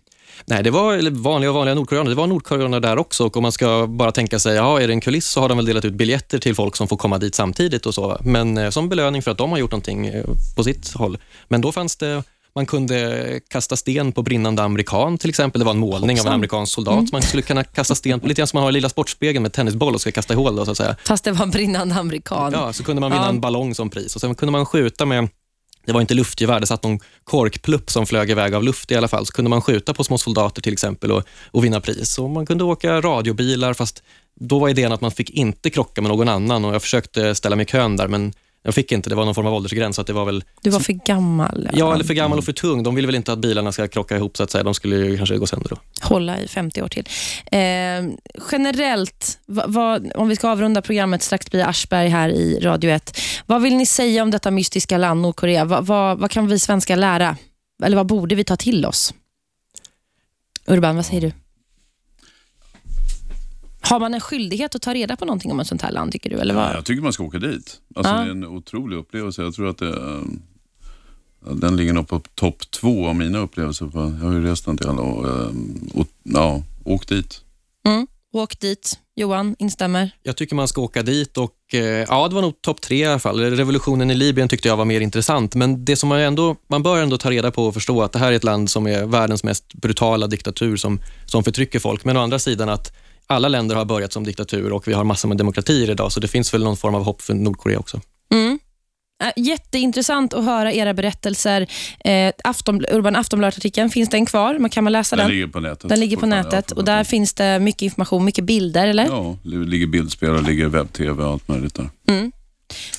Nej, det var vanliga vanliga nordkoreaner. Det var nordkoreaner där också och om man ska bara tänka sig, ja, är det en kuliss så har de väl delat ut biljetter till folk som får komma dit samtidigt och så, men eh, som belöning för att de har gjort någonting eh, på sitt håll. Men då fanns det man kunde kasta sten på brinnande amerikan till exempel. Det var en målning av en Hoppsan. amerikansk soldat. Man skulle kunna kasta sten på, lite grann som man har i lilla sportspegeln med tennisboll och ska kasta i hål. Då, så att säga. Fast det var en brinnande amerikan. Ja, så kunde man vinna Ja. en ballong som pris och sen kunde man skjuta med det var inte luftgevär, det satt någon korkplupp som flög iväg av luft i alla fall. Så kunde man skjuta på små soldater till exempel och, och vinna pris. Och man kunde åka radiobilar, fast då var idén att man fick inte krocka med någon annan. Och Jag försökte ställa mig i kön där, men jag fick inte. Det var någon form av åldersgräns. Så det var väl, Du var för gammal. ja, eller för gammal och för tung. De vill väl inte att bilarna ska krocka ihop, så att säga. De skulle kanske gå sönder då. Hålla i 50 år till. Eh, generellt, vad, vad, om vi ska avrunda programmet, strax blir Aschberg här i Radio 1. Vad vill ni säga om detta mystiska land Nordkorea? Vad, vad, vad kan vi svenskar lära? Eller vad borde vi ta till oss? Urban, vad säger du? Har man en skyldighet att ta reda på någonting om ett sånt här land, tycker du? Eller vad? Ja, jag tycker man ska åka dit. Alltså, Ja. Det är en otrolig upplevelse. Jag tror att det, eh, den ligger nog på topp två av mina upplevelser. Jag har ju rest en del och, eh, och ja, åk dit. Åk dit. Johan, instämmer. Jag tycker man ska åka dit och eh, ja, det var nog topp tre i alla fall. Revolutionen i Libyen tyckte jag var mer intressant, men det som man ändå, man bör ändå ta reda på och förstå att det här är ett land som är världens mest brutala diktatur som, som förtrycker folk. Men å andra sidan att alla länder har börjat som diktatur och vi har massor med demokratier idag, så det finns väl någon form av hopp för Nordkorea också. Mm. Jätteintressant att höra era berättelser. Eh, Afton, Urban Aftonbladet-artikeln, finns den kvar? Man kan man läsa den? Den ligger på nätet. Den ligger på nätet och där finns det mycket information, mycket bilder, eller? Ja, det ligger bildspelare, ligger webb-tv och allt möjligt där.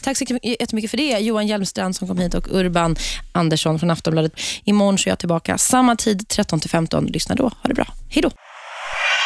Tack så jättemycket för det, Johan Hjelmstrand som kom hit och Urban Andersson från Aftonbladet. Imorgon så är jag tillbaka samma tid, 13-15. Lyssna då. Ha det bra. Hej då.